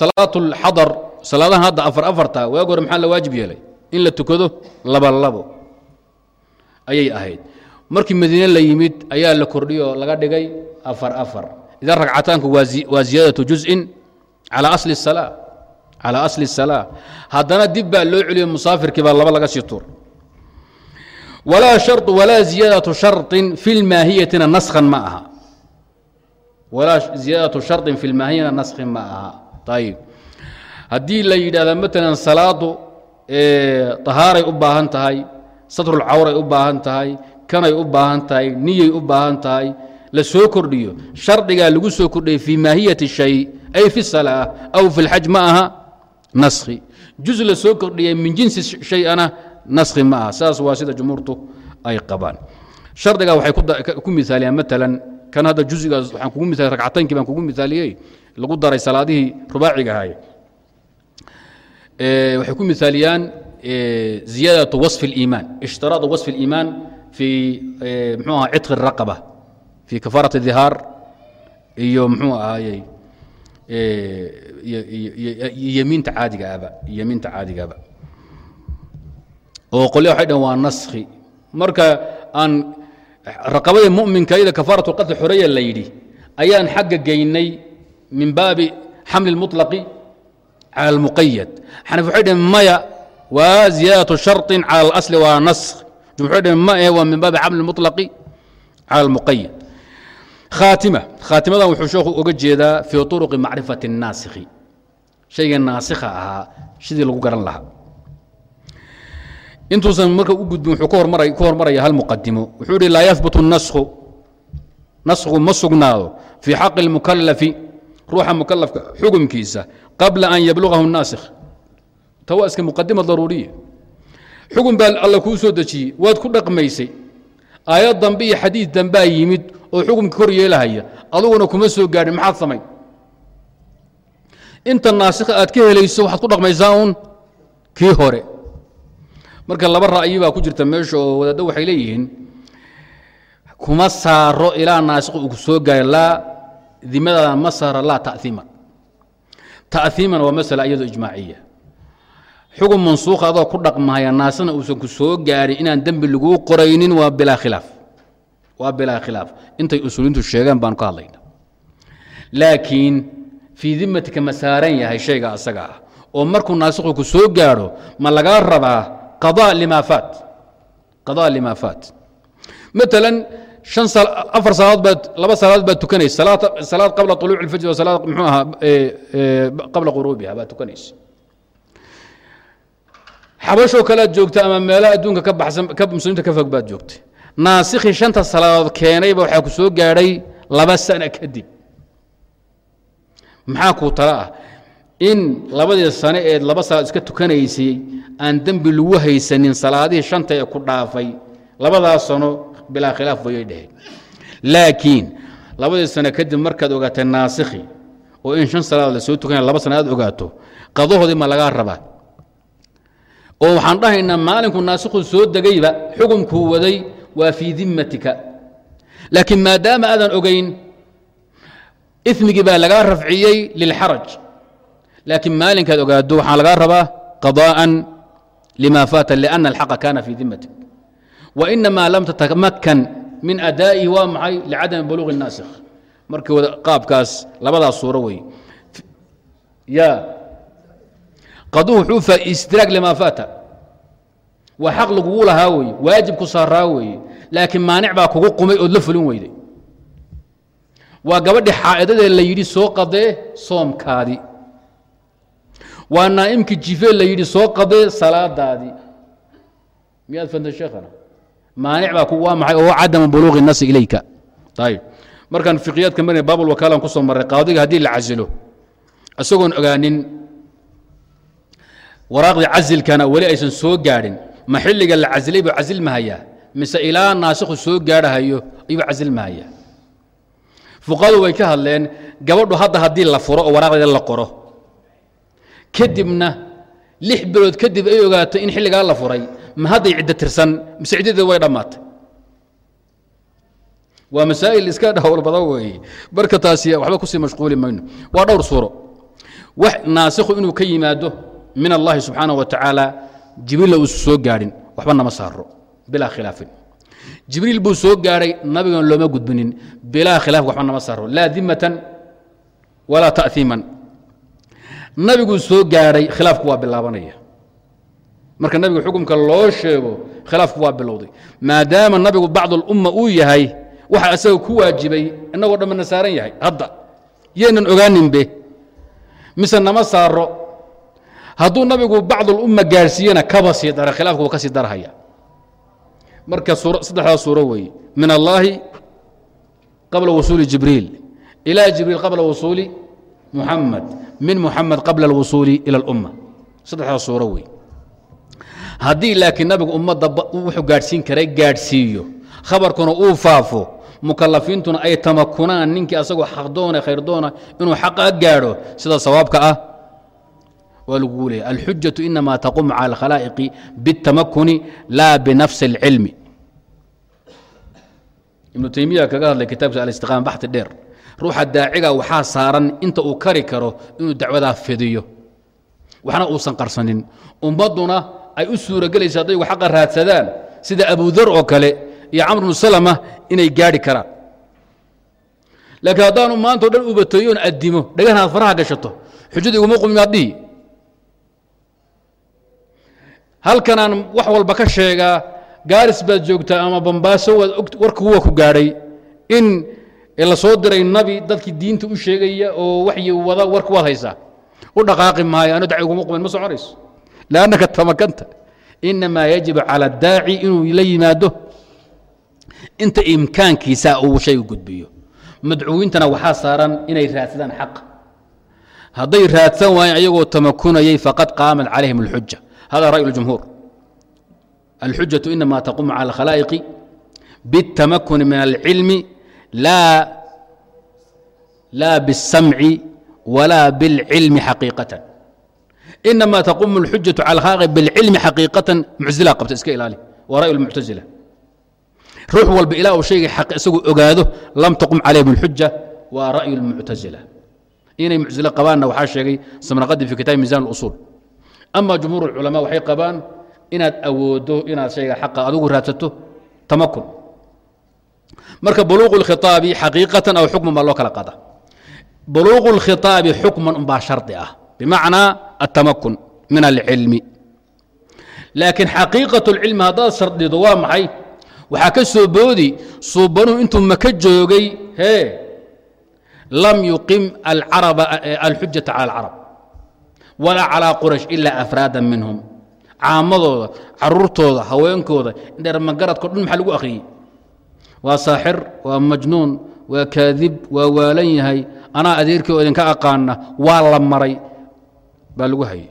A: salaat اlxadar salaadahan hadda afar afarta waag hore maxaa la waajib yeelay in la tukado laba labo ayay ahayd markii madiine la yimid ayaa la kordhiyo oo laga dhigay afar afar idan ragcataanku waa ziyaadatu juz'in calى asli الsalaa calى asli الsalaa haddana dib baa loo celiyo musaafirkii baa laba laga sii tuur walaa sharu walaa ziyaadatu sharin fi lmaahiyatina naskhan ma aha walaa ziyaadatu sharin fi lmaahiyatina naskhin ma aha ayib haddii la yidhahda maalan salaadu tahaaray u baahan tahay satrulcawray u baahan tahay kanay u baahan tahay niyay u baahan tahay la soo kordhiyo shardigaa lagu soo kordhiyey fii maahiyati shay ay fi salaa aw fi lxaj ma aha naskhi juz la soo kordhiyey min jinsi shayana naskhi ma aha saas waa sida jumhuurtu ay qabaan shardigaa waxay ku misaaliyaan maalan kan hadda juzigaas waxaan kugu misaaliy ragcataynkii baan kugu misaaliyey lagu daray salaadihii rubaaciga ahaye waxay ku misaaliyaan ziyaadaة waصف الإimaan اshtiraaط waصف الإimaan fii mxuu aha ciطq الraqaba fii kafaaraة الdihaar iyo mxuu ahaayey yemiinta caadigaaba yemiinta caadigaaba oo qolya waxay dhahn waa naskhi marka aan raqabada muminka iyada kafaaraة اqatl xoreya la yidhi ayaan xagga geynay min baabi xamli الmuطlaqi calى اlmuqayad xanif waxay dhaheen maya waa ziyaadaة sharطi calى اlasli waa naskh jumhur waxay dhaheen ma eh waa min baabi xamli الmuطlaqi calى اlmuqayad khaatima khaatimadan wuxuu sheekhu oga jeedaa fii طuruqi macrifati الnaasikhi shayga naasikha ahaa sidii lagu garan lahaa intuusan marka u gudbin wuxuu ka hormaraya hal muqadimo wuxuu ihi laa yahbutu naskhu naskhu ma sugnaado fii xaqi اlmukalafi ruuxa mukalafka xukumkiisa qabla an yablugahu الnaasikh ta waa iska muqadima daruuriya xukun baa alla kuu soo dejiyey waad ku dhaqmaysay aayad dambe iyo xadiid dambaa yimid oo xukumka kor yeelahaya aduguna kuma soo gaadhin maxaad samayn inta naasikha aad ka helayso waxaad ku dhaqmaysaa uun kii hore marka laba ra'yi baa ku jirta meesha oo wadaaddo waxay leeyihiin. Kuma saaro ilaa naasikh uu soo gaaro laa dimadaada ma saara laa ta'iiman ta'iiman waa masala iyadoo ijmaaciya. Xukun mansuukha adoo ku dhaqmahaya naasina uusan ku soo gaarin inaan dembi laguu qoraynin waa bilaa khilaaf. Waa bilaa khilaaf. Intay usuulintu sheegeen baanu ka hadlayna. Laakiin fii dimatika ma saaran yahay shayga asaga ah. Oo markuu naasikhu ku soo gaadho ma lagaa rabaa qada limaa faat shan afar salaadood baad laba salaadood baad tukanaysa. Salaad salaad qabla طuluuc اlfajr wa salaad muxuu ahaa qabla quruubiha baad tukanaysa. Xabashoo kalead joogta ama meelaha adduunka ka baxsan ka muslimiinta ka fog baad joogtay. Naasikhii shanta salaadood keenayba waxaa ku soo gaadhay laba sana kadib maxaa kuu tala ah in labadii sane eed laba salaad iska tukanaysay aan dembi lagu haysanin salaadihii shanta ee ku dhaafay labadaas sano bilaa khilaaf wayay dheheen laakiin labadii sano kadib markaad ogaatay naasikhi oo in shan salaadood la soo tukanaya laba sana aad ogaato qadahoodii ma lagaa rabaa. Oo waxaan dhahaynaa maalinku naasikhu soo degayba xukumkuu waday waa fii dimmatika. Laakiin maadaama aadan ogayn imigii baa lagaa rafciyey lilxaraj laakiin maalinkaad ogaado waxaa lagaa rabaa qضاءa lima faata لأna الxaqa kana fii dimatik وإنما lam tatamakan min adaa'ihi waa maxay licadami buluغi الnaasikh markii wada qaabkaas labadaas suuro wey ya qadu wuxuu fa istidraag lima faata waa xaq lagugu lahaa weeye waajib ku saaraa weeye laakiin maanic baa kugu qumay ood la fulin weyday waa gabadhi xaa'idadee la yidhi soo qadee soomkaadii waa naa'imkii jifee la yidhi soo qadee salaadaadii. Miyaad fanta sheekhana? Maanic baa waa maxay? Oo cadama buluuqi الnasi ilayka. Ayib markaan fiqiyaadka marina baab lwakaalan ku soo marray qaadiga haddii la casilo isagoon ogaanin waraaqdii casilkana weli aysan soo gaadhin ma xilliga la casilay buu casilmahayaa mise ilaa naasikhu soo gaadhahayo ayuu casilmahayaa fuqahadu way ka hadleen gabadhu hadda haddii la furo oo waraaqdeeda la qoro kadibna lix bilood kadib ay ogaato in xilligaa la furay. Ma hadday ciddo tirsan mise ciddadeed way dhammaatay? Waa masaa'il iska dhawl weeye. Marka taasi waxba ku sii mashquuli mayno. Waa dhowr suuro. Wax naasikhu inuu ka yimaado min allahi subxaanaه wa tacaala jibriilla uusu soo gaadhin. Waxba nama saaro bilaa khilaafin. Jibriil buu soo gaadhay nabigan looma gudbinin. Bilaa khilaaf waxba nama saaro laa dimatan walaa ta'hiiman nabiguu soo gaadhay khilaafku waa bilaabanaya. Marka nabigu xukumka loo sheego khilaafku waa bilowday. Maadaama nabigu bacd اlumma uu yahay waxa isaga ku waajibay inagoo dhamana saaran yahay hadda yaynan ogaaninbe mise nama saaro hadduu nabigu bacdulumma gaadhsiiyena kaba sii dara khilaafku waa ka sii darhaya marka saddexdaas suuro weeye min allaahi qabla wusuuli jibriil. Ilaa jibriil qabla wusuuli muxamed min muxamed qabla alwusuuli ila اlumma saddexdaas suuro wey haddii laakiin nabigu ummadda wuxuu gaadhsiin karay gaadhsiiyo khabarkuna uu faafo mukalafiintuna ay tamakunaan ninkii asagoo xaqdoona khayrdoona inuu xaqa gaadho sida sawaabka ah waa lagugu leeya alxujaةu inama taqumu calى اlkhalaa'iqi bالtamakuni laa binafsi اlcilmi ibnu taymiya kaga hadlay kitaabkiisa alistiqaama baxti dheer ruuxa daaciga waxaa saaran inta uu kari karo inuu dacwadaa fidiyo. Waxna uusan qarsanin. Ummadduna ay u suuragelaysa haddaygu xaqa raadsadaan sida abudar oo kale iyo camr bnu salama inay gaadhi karaan. Laakiin haddaanu maanta o dhan ubateeyoon addimo dhagana aad faraha gashato xujada iguma qumimaad halkanaan wax walba ka sheegaa gaaris baad joogtaa ama bambaaso waad warka kuwa ku gaadhay in la soo diray nabi dadkii diinta u sheegaya oo waxyi wada warka waad haysaa u dhaqaaqi maayo ano daci iguma qumin ma soconayso لأnnaka tamakanta inamaa yaجib calى الdaaci inuu la yimaado inta imkaankiisa uu shayga gudbiyo madcuwintana waxaa saaran inay raadsadaan xaq hadday raadsan waayeen ayagoo tamakunayay faqad qaamat calayhim اlxuja hada ra'y اljumhuur alxujaة inama taqumu calى اkhalaa'iqi bالtamakuni min اlcilmi laa bالsamci wala bاlcilmi xaqiiqaة inama taqumu اlxujaة calى اkhalaa'iq bاlcilmi xaqiiqatan muctazila qabta iska ilaali waa ra'y اlmuctazila ruux walba ilaa uu shayga xaq isagu ogaado lam taqum calayhim اlxuja waa ra'yu اlmuctazila inay muctazile qabaanna waxaa sheegay samraqadi fi kitabi misan اlusul ama jumhuur اlculamaa waxay qabaan inaad awoodo inaad shayga xaqa adigu raadsato tamakun marka buluuq اlkhiطaabi xaqiiqatan aw xukman baa loo kala qada buluuq اlkhiطaabi xukman unbaa shardi ah bimacnaa الtamakun min alcilmi laakiin xaqiiqaة اlcilmi haddaad shardido waa maxay waxaa ka soo boodi suubanuhu intuu maka joogay hee lam yuqim alxujaةa calى اlcarab walaa calىa quraysh ilaa afraada minhum caamadooda caruurtooda haweenkooda dhermagaradko dhan maxaa lagu akhriyey waa saaxir waa majnuun waa kaadib waa waalan yahay. Anaa adeerkii oo idinka aqaana waa la maray baa lagu hayay.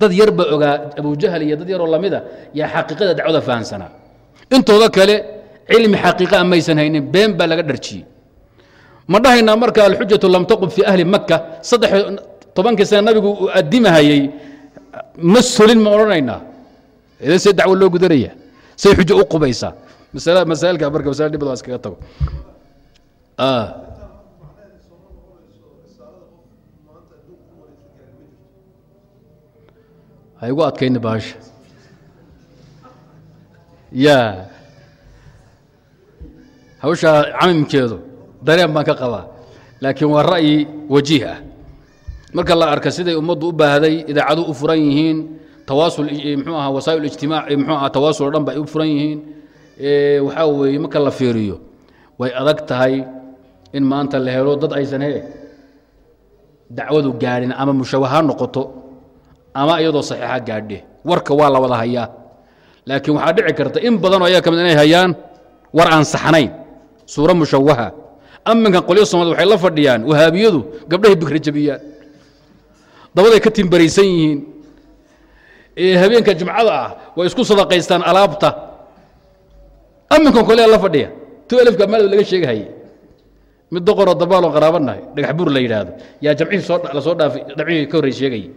A: Dad yar baa ogaa abujahal iyo dad yaroo lamida yaa xaqiiqada dacwada fahamsanaa intooda kale cilmi xaqiiqa maysan haynin been baa laga dharjiyey ma dhahaynaa marka alxujatu lam taqum fii ahli maka saddex tobankii sane nabigu uu addimahayey ma solin ma odhanaynaa. Idan see dacwo loo gudanaya say xujo u qubaysaa masaailka marka masala dhibada waa iskaga tago. Ha igu adkayni baasha ya. Hawshaa camimkeedu dareen baan ka qabaa laakiin waa ra'yi wajiih ah. Marka la arka siday ummaddu u baahday idaacadu u furan yihiin tawaasul mxuu aha wasaa'il ijtimaac mxuu aha tawaasul o dhan ba ay u furan yihiin waxaa weeye marka la fiiriyo way adag tahay in maanta la helo dad aysan he dacwadu gaadhin ama mushawaha noqoto ama iyadoo saxiixa gaadhe. Warka waa la wada hayaa. Laakiin waxaa dhici karta in badanoo ayaa ka mid inay hayaan war aan saxnayn. Suuro mushawaha. Aminkan qolyo soomaalid waxay la fadhiyaan wahaabiyadu gabdhahay bikra jabiyaan dabaday ka timbaraysan yihiin. Habeenka jimcada ah way isku sadaqaystaan alaabta aminkan kolea la fadhiya. Tu elifka maalid laga sheegahayay mid doqoroo dabaaloo qaraabanahay dhagax buur la yidhaahdo. Yaa jamcihii la soo dhaafay dhamcihii ka horrey sheegayay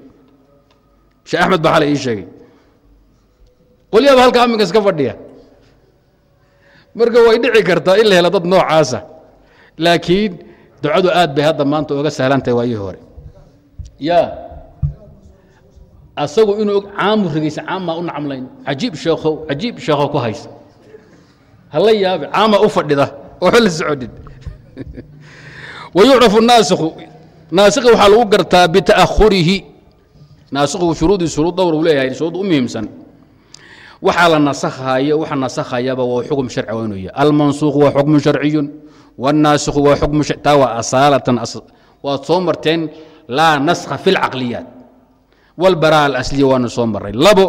A: sheekh axmed baa xalay ii sheegay. Qolyaaba halka aminka iska fadhiya. Marka way dhici kartaa in la helo dad noocaasa. Laakiin ducadu aad bay hadda maanta oga sahlantahay waayihii hore. Ya asagu inuu caamu rigaysa caammaa u nacmlayn cajiib sheekhow cajiib sheekhow ku haysa hala yaabe caama u fadhida oo la soconin wayucrafu naasikhu naasikha waxaa lagu gartaa bita'ahurihi naasikhu shuruudii shuruud dhowr uu leeyahay shuruud u muhiimsan waxaa la nasakhayo waxa nasakhayaba waa xukm sharci waa inuu yahay almansuukhu waa xukmu sharciyun wاnaasikhu waa xukmu taa waa asaalatan waad soo marteen laa naskha fi اlcaqliyaat wاlbaraa alasliya waanu soo maray labo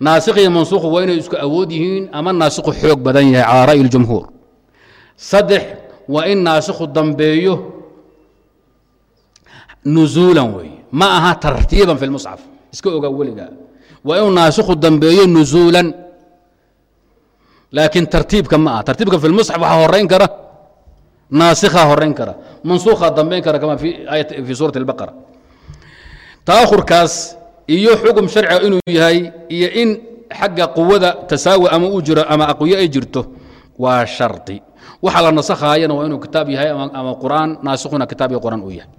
A: naasikh iyo mansuukhu waa inay isku awood yihiin ama naasikhu xoog badan yahay calaa ra'yi اljumhuur saddex waa in naasikhu dambeeyo nuzuulan weeye ma aha tartiiban fi lmusxaf iska ogaa weligaa. Waa inuu naasikhu dambeeyo nuzuulan laakiin tartiibka ma aha. Tartiibka fi lmusxaf waxaa horayn kara naasikhaa horayn kara. Mansuukhaa dambayn kara kama fi suurati اlbaqara taahurkaas iyo xukm sharciga inuu yahay iyo in xagga quwada tasaawi ama uu jiro ama aqwiyo ay jirto waa shardi waxa la nasakhaayana waa inuu kitaab yahay ama qur'aan naasikhuna kitaab iyo qur'aan uu yahay.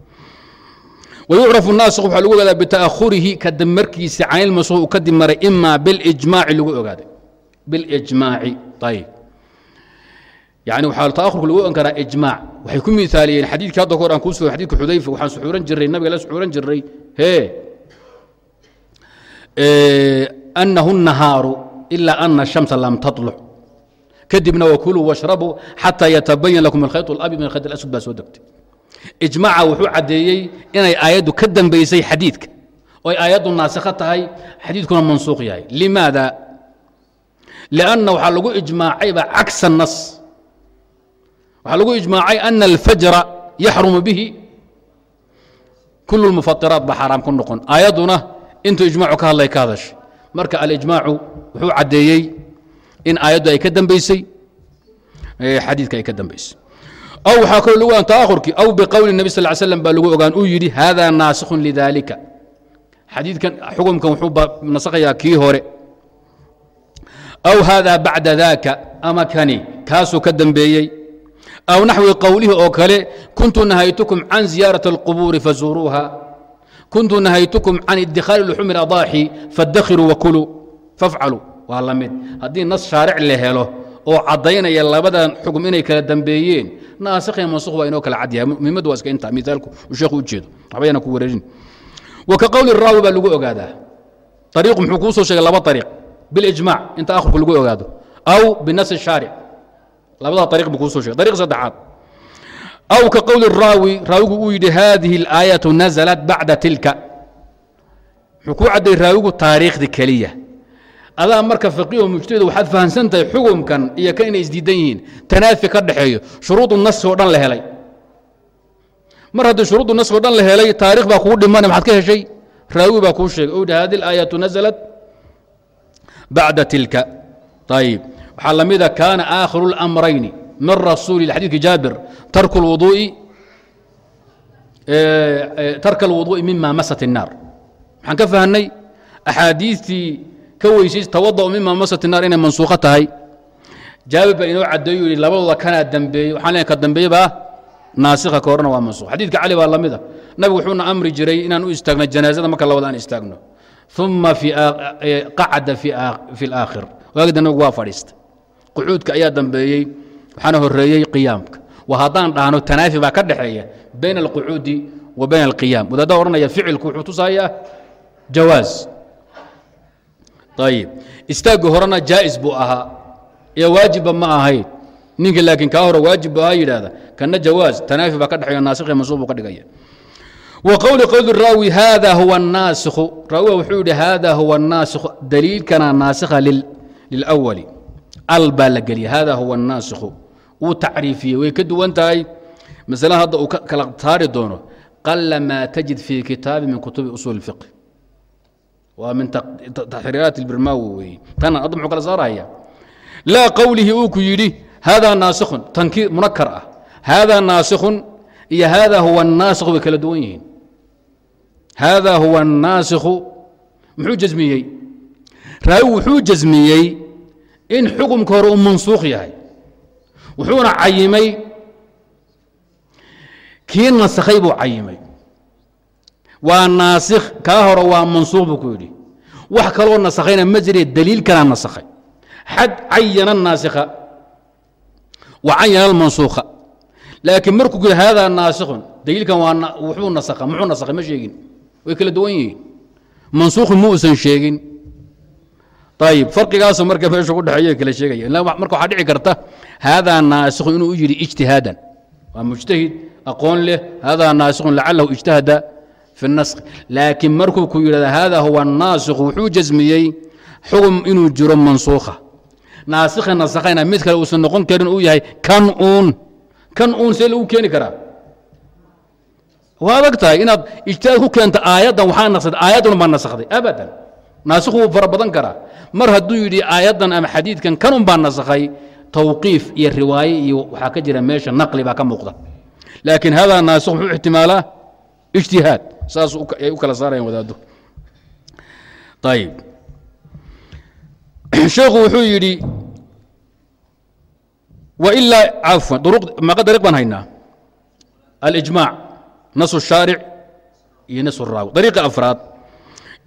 A: Wayucrafu naasikh waxaa lagu ogaadaa bita'ahurihi kadammarkiisa canilmasuuq uu kadib maray ima bilijmaaci lagu ogaaday. Bilijmaaci ayib yani waxaa ta'ahurka lagu ogan karaa ijmaac. Waxay ku miaaliyeen xadiidkii hadda kahor aan kuu xadidka xudayfa waxaan suxuuran jirray nabiga la suxuuran jirray hee annahu nahaaru ilaa ana الshamsa lam taطluc kadibna wakuluu washrabuu xataa yatabayan lakum alkhayط اlabyad min alkhayط اlaswad baa soo degtay ijmaaca wuxuu caddeeyey inay aayaddu ka dambaysay xadiidka oo ay aayaddu naasikho tahay xadiidkuna mansuuq yahay limaada lianna waxaa lagu ijmaacayba cagsa الnas waxaa lagu ijmaacay ana alfajra yaxrumu bihi kul اlmufatiraat baa xaaraam ku noqon aayadduna intuu ijmacu ka hadlay ka hadashay marka alijmaacu wuxuu caddeeyey in aayaddu ay ka dambaysay xadiidka ay ka dambaysay. Aw waxaa kaloo lagu ogaan taahurkii aw biqowli nebi sal l slam baa lagu ogaan uu yidhi haadaa naasikhun lidaalika. Xadiidkan xukumkan wuxuu nasakhayaa kii hore. Aw haadaa bacda daaka ama kani kaasuu ka dambeeyey. Aw naxwi qowlihi oo kale kuntu nahaytukum can ziyaarati اlqubuuri fazuuruuha kuntu nahaytukum can idikhaali luxumi اladaaxi fadakhiruu wakuluu fafcaluu waa la mid. Haddii nas shaaric la helo oo caddaynaya labadan xukm inay kala dambeeyeen naasikh iyo mansukh waa inoo kala cad yahay. Muhimaddu waa iska intaa. Miaalku uu sheekhu u jeedo. Waxba ku wareerin wa ka qowli raawi baa lagu ogaadaa. Ariiqu muxuu kuu soo sheegay laba ariiq bilijmaac inta akhirku lagu ogaado. Aw binasi shaaric. Labadaa ariiq buu kuu soo sheegay. Ariiq saddexaad aw ka qowli raawi raawigu uu yidhi hadihi اlaayaةu naزlat bacda tilka muxuu kuu cadday raawigu taariikhdii keliya adaa marka faqiiho mujtahid waxaad fahamsan tahay xukumkan iyo kan inay isdiidan yihiin tanaafi ka dhaxeeyo shuruudu naski oo dhan la helay mar haddii shuruudu naski o dhan la helay taarikh baa kugu dhimana maxaad ka heshay raawi baa kuu sheegay o yidhi hadi اlaayaةu naزlat bacda tilka ayib waxaa la mida kaana aakhiru اlamrayni min rasuuli xadidki jaabir tarku اlwuduu'i tarka اlwuduu'i mima masat الnaar maxaan ka fahnay axaadiistii ka weysays tawada'u mima masati naar inay mansuukho tahay jaabir baa inoo caddeeyu yihi labadooda kanaa dembeeyey waxaan leeyahay ka dambeeye baa naasikha ka horena waa mansuukh xadiidka cali baa lamid a nabigu wuxuuna amri jiray inaan u istaagno janaazada marka labada aan istaagno uma qacada fi laakhir waagida nabigu waa fadhiistay qucuudka ayaa dambeeyey waxaana horeeyey qiyaamka wa haddaan dhahno tanaafi baa ka dhexeeya bayna alqucuudi wa bayna alqiyaam wadaaddaa odhanaya ficilku wuxuu tusayaa jawaaz ayib istaagga horena jaa'is buu ahaa ee waajibba ma ahayn ninka laakiin kaa hore waajib buu ahaa yidhaahda kana jawaaz tanaafi baa ka dhexeeya naasikh iyo mansuub buu ka dhigaya وqول qول الراawي hذا هو الناaسk raawiga wuxuu yihi hذا هو الناaسk daliilkana naasikha للأول al baa la geliya hذا هو الناaسk wuu tacriifiyey way ka duwan tahay masle hadda uu kala taari doono qala ma تجid في kitaabi min kutubi usuل الفiqh waa min taxriiraat الbirmawi weeye tana hadda muxuu kala saaraya laa qowlihi uu ku yidhi hذا naasikhu tankiir munakar ah hذا naasikhu iyo hذا huwa النaasikh way kala duwan yihiin hذا huwa النaasikhu muxuu jasmiyey raawi wuxuu jasmiyey in xukumka hore uu mansuukh yahay wuxuuna cayimay. Kii nasakhay buu cayimay. Waa naasikh kaa hore waa mansuuq buu ku yidhi. Wax kaloo nasakhayna ma jire daliil kalaa nasakhay. Xad cayana naasikha wa cayana almansuukha laakiin markuu ku haadaa naasikhun daliilkan waa wuxuu naskha muxuu nasakhay ma sheegin. Way kala duwan yihiin. Mansuukhu ma uusan sheegin ayib farqigaasoo marka meesha ku dhexeeya kala sheegaya. Marka waxaa dhici karta haadaa naasikhu inuu u yidhi ijtihaadan. Waa mujtahid aqoon leh haadaa naasikhun lacalahu ijtahada fi naskh. Laakiin markuu ku yidhahda hada huwa naasikhu wuxuu jasmiyey xugum inuu jiro mansuukha. Naasikha nasakhayna mid kale uusan noqon karin uu yahay kan uun. Kan uun see lagu keeni karaa? Waa adag tahay inaad ijtihaad ku keento aayaddan waxaa nasakday aayaddan baa nasakday abadan naasikhu wuu fara badan karaa mar hadduu yidhi aayaddan ama xadiidkan kan un baa nasakhay tawqiif iyo riwaaye iyo waxaa ka jira meesha naqli baa ka muuqda. Laakiin hadaa naasikh muxuu ixtimaalaa ijtihaad saas ay u kala saarayan wadaaddo ayb sheekhu wuxuu yidhi wailaa cafwan meeqa dariiq baan haynaa. Alijmaac nas shaaric iyo nas raawi. Dariiqa afraad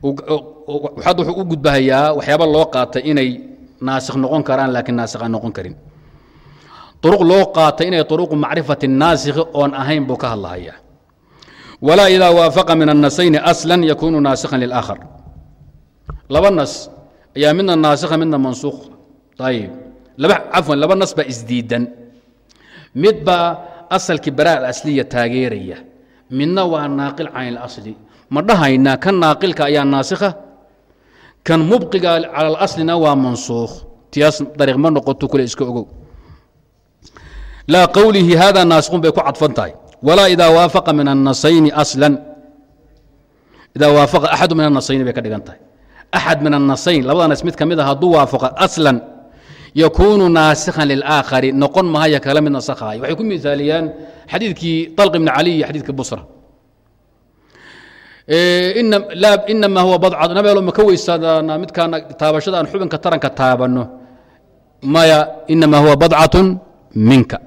A: ad wuxuu u gudbahayaa waxyaaba loo qaatay inay naasikh noqon karaan laakiin naasikh aan noqon karin. Uruq loo qaatay inay uruqu macrifati naasikhi oon ahayn buu ka hadlahaya walaa idaa waafaqa min annasayni aslan yakuunu naasikhan lilakhar laba nas ayaa midna naasikha midna mansuuq ayib laba cafwan laba nas baa isdiidan. Mid baa asalkii baraa alasliya taageeraya. Midna waa naaqil can ilasli ma dhahaynaa kan naaqilka ayaa naasikha kan mubqiga cala alaslina waa mansuukh. Tiyaas dariiq ma noqoto kule iska ogow. Laa qowlihi hada naasikhun bay ku cadfan tahay. Walaa idaa waafaqa min annasayni aslan. Idaa waafaqa axadu min annasayni bay ka dhigan tahay. Axad min annasayn labada mid ka mid a hadduu waafaqa aslan yakuunu naasikhan lilaakhari noqon mahaya kala mid nasakhaaya waxay ku miaaliyaan xadiidkii طalq ibn cali iyo xadiidka busra inamaa huwa badcad nabeelo ma ka weysaadana midkaana taabashada aan xubinka taranka taabanno. Maya inamaa huwa badcatun minka.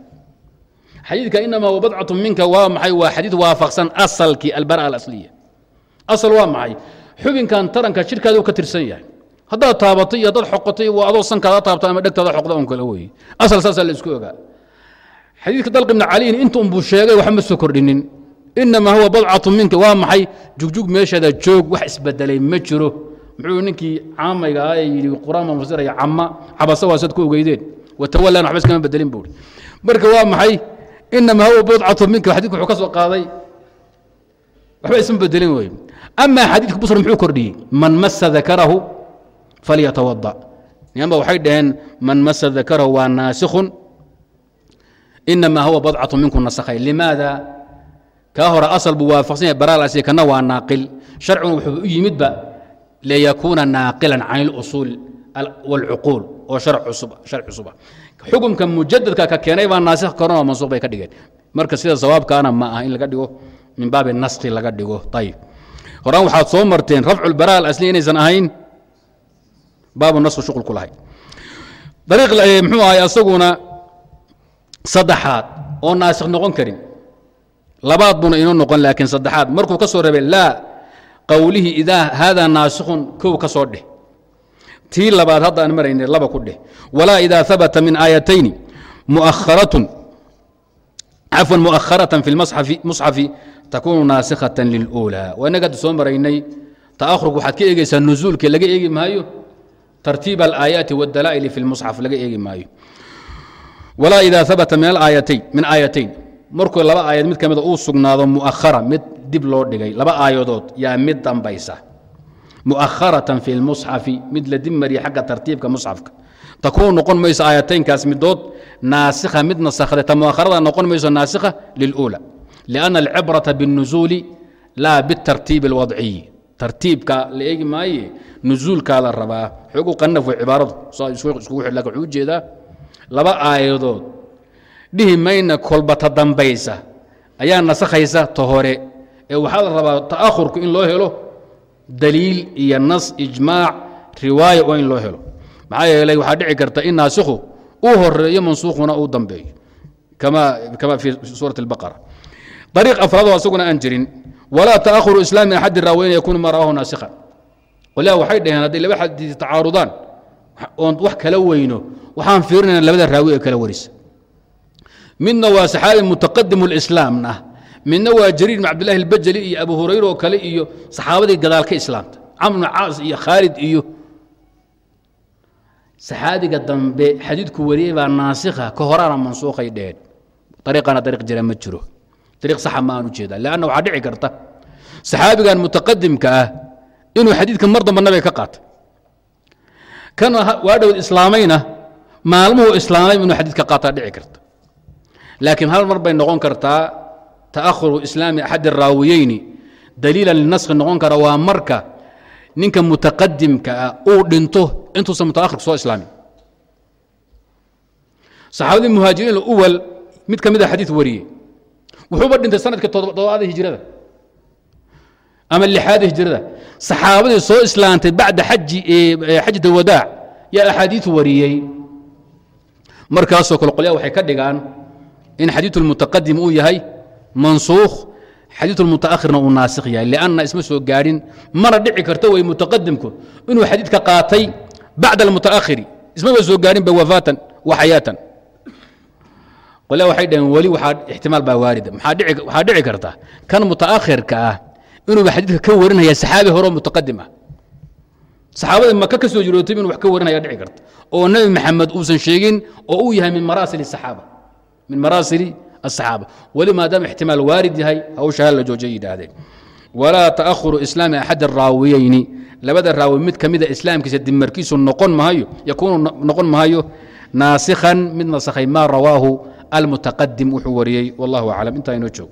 A: Xadiidka inamaa huwa badcatun minka waa maxay? Waa xadiid waafaqsan asalkii albara alasliya. Asal waa maxay? Xubinkan taranka jidhkaada u ka tirsan yahay. Haddaad taabatay iyo haddaad xoqotay waa adoo sankaada taabta ama dhegtaada xoqda un kale weeye asal saasaa la isku ogaa. Xadiidka dalq ibni caliyin inta sheegay waxba ma soo kordhinin inamaa huwa badcatu minka waa maxay jugjug meesheeda joog wax isbedelay ma jiro muxuu ninkii caamayga ah yidhi qur'aan baan cama cabasa waa sad ku ogeydeen watawallaan waxba iskama bedelin buuri marka waa maxay inamaa huwa badcatu minka xadidku wuxuu ka soo qaaday waxba isma bedelin wey amaa xadiidka busr muxuu kordhiyey man masa dakarahu falyatawada nimanba waxay dhaheen man masa dakarahu waa naasikhun inamaa huwa badcatu minku nasakhay limaada kaa hore asal buu waafaqsan yahay baraalaasi kana waa naaqil. Sharciguna wuxuu u yimidba liyakuuna naaqilan can اlusuul wاlcuquul oo sharc cusuba. Xukumka mujadadka ka keenay baa naasikh karanoo mansuuq bay ka dhigeen. Marka sida sawaabkaana ma aha in laga dhigo min baabi naskhi laga dhigo. Ayib horaan waxaad soo marteen rafcu lbaraa alasliya inaysan ahayn baabu nasku shuqul ku lahay. Dariiq muxuu ahay asaguna saddexaad oo naasikh noqon karin labaad buna inoo noqon laakiin saddexaad. Markuu ka soo reebay laa qowlihii idaa haadaa naasikhun kow ka soo dheh. Tii labaad hadda aan maraynay laba ku dheh. Walaa idaa habata min aayatayni muaharatun cafwan mu'aharatan fi musxafi takunu naasikhatan liluulaa waa innaga hadda soo maraynay ta'ahurku waxaad ka eegaysaa nuzuulka laga eegi maayo tartiib alaayaati waddalaa'ili fi lmusxaf laga eegi maayo. Walaa idaa habata min aayatayn markuu laba aayad mid ka mida uu sugnaado mu'ahara mid dib loo dhigay laba aayadood yaa mid dambaysa. Mu'aharatan fi lmusxafi mid la dib mariya xagga tartiibka musxafka. Takuunu noqon mayso aayataynkaas midood naasikha mid nasakhday ta mu'akharada noqon mayso naasikha liluula lianna alcibrata biاnnuzuuli laa bitartiibi alwadciyi tartiibka la eegi maaye nuzuulkaa la rabaa. Xoogu qanaf cibaaradu. Saa iskugu xidh wuxuu u jeedaa laba aayadood dhihi mayna kolba ta dambaysa. Ayaa nasakhaysa ta hore. Ee waxaa la rabaa ta'ahurku in loo helo daliil iyo nas ijmaac riwaaya oo in loo helo. Maxaa yeelay waxaa dhici karta in naasikhu uu horeeyo mansuukhuna uu dambeeyo. Kama kama fi suurati albaqara. Dariiq afraadoo asaguna aan jirin walaa ta'ahuru islaami axadi raaweyn yakunu ma rawaahu naasikha qolyaha waxay dhaheen hadday laba xadiis tacaarudaan oon wax kala weyno waxaan fiirinayna labada raawi ee kala warisa midna waa saxaabi mutaqadim lislaamna midna waa jariir bn cabdillahi albajali iyo abu hurayra oo kale iyo saxaabadii gadaal ka islaamta. Camr caas iyo khaalid iyo saxaabiga dambe xadiidku wariyey baa naasikha ka horaana mansuukhay dheheen ariiqana ariiq jira ma jiro. Ariiq saxa ma aan leanna waxaa dhici karta saxaabigan mutaqadimka ah inuu xadiidka mar damba nabiga ka qaatay kan waa dhowd islaamayna maalmuhu islaamay inuu xadiid ka qaataa dhici karta laakiin hal mar bay noqon kartaa ta'ahuru islaami axadi raawiyeyni. Daliilan linaskhi noqon kara waa marka ninka mutaqadimka ah uu dhinto intuusan mutaakhirku soo islaamin. Saxaabadii muhaajiriin uwal mid ka mid a xadiid wariyey. Wuxuuba dhintay sannadkii toddobaada hijrada ama lixaada hijrada. Saxaabadii soo islaantay bacda xajat alwadaac yaa axaadiid wariyey. Markaasoo kale qolyaa waxay ka dhigaan in xadiiث الmutaqadim uu yahay mansuukh xadiiث الmutaakhirna uu naasikh yahay lanna isma soo gaadhin mana dhici karta way mutaqadimku inuu xadiidka qaatay bacda اlmutaakhiri ismaba soo gaadhin ba wafaatan wa xayaatan qolyaa waxay dhaheen weli waxaa ixtimaal baa waarida waxaa dhici karta kan mutaakhirka ah inuuba xadiidka ka warinaya saxaabi horeo mutaqadim ah saxaabadii maka ka soo jirootay inuu wax ka warinaya dhici karta oo nebi maxamed uusan sheegin oo uu yahay min maraasil الsaxaaba min maraasili asaxaaba weli maadaama ixtimaal waarid yahay hawsha la joojiya yidhaahdeen walaa taahuru islaami axad araawiyeyni labada raawi mid ka mida islaamkiisa dimarkiisu noqon mahayo yakuunu noqon mahayo naasikhan mid nasakhay maa rawaahu almutaqadim wuxuu wariyey wallahu aclam intaa inoo joog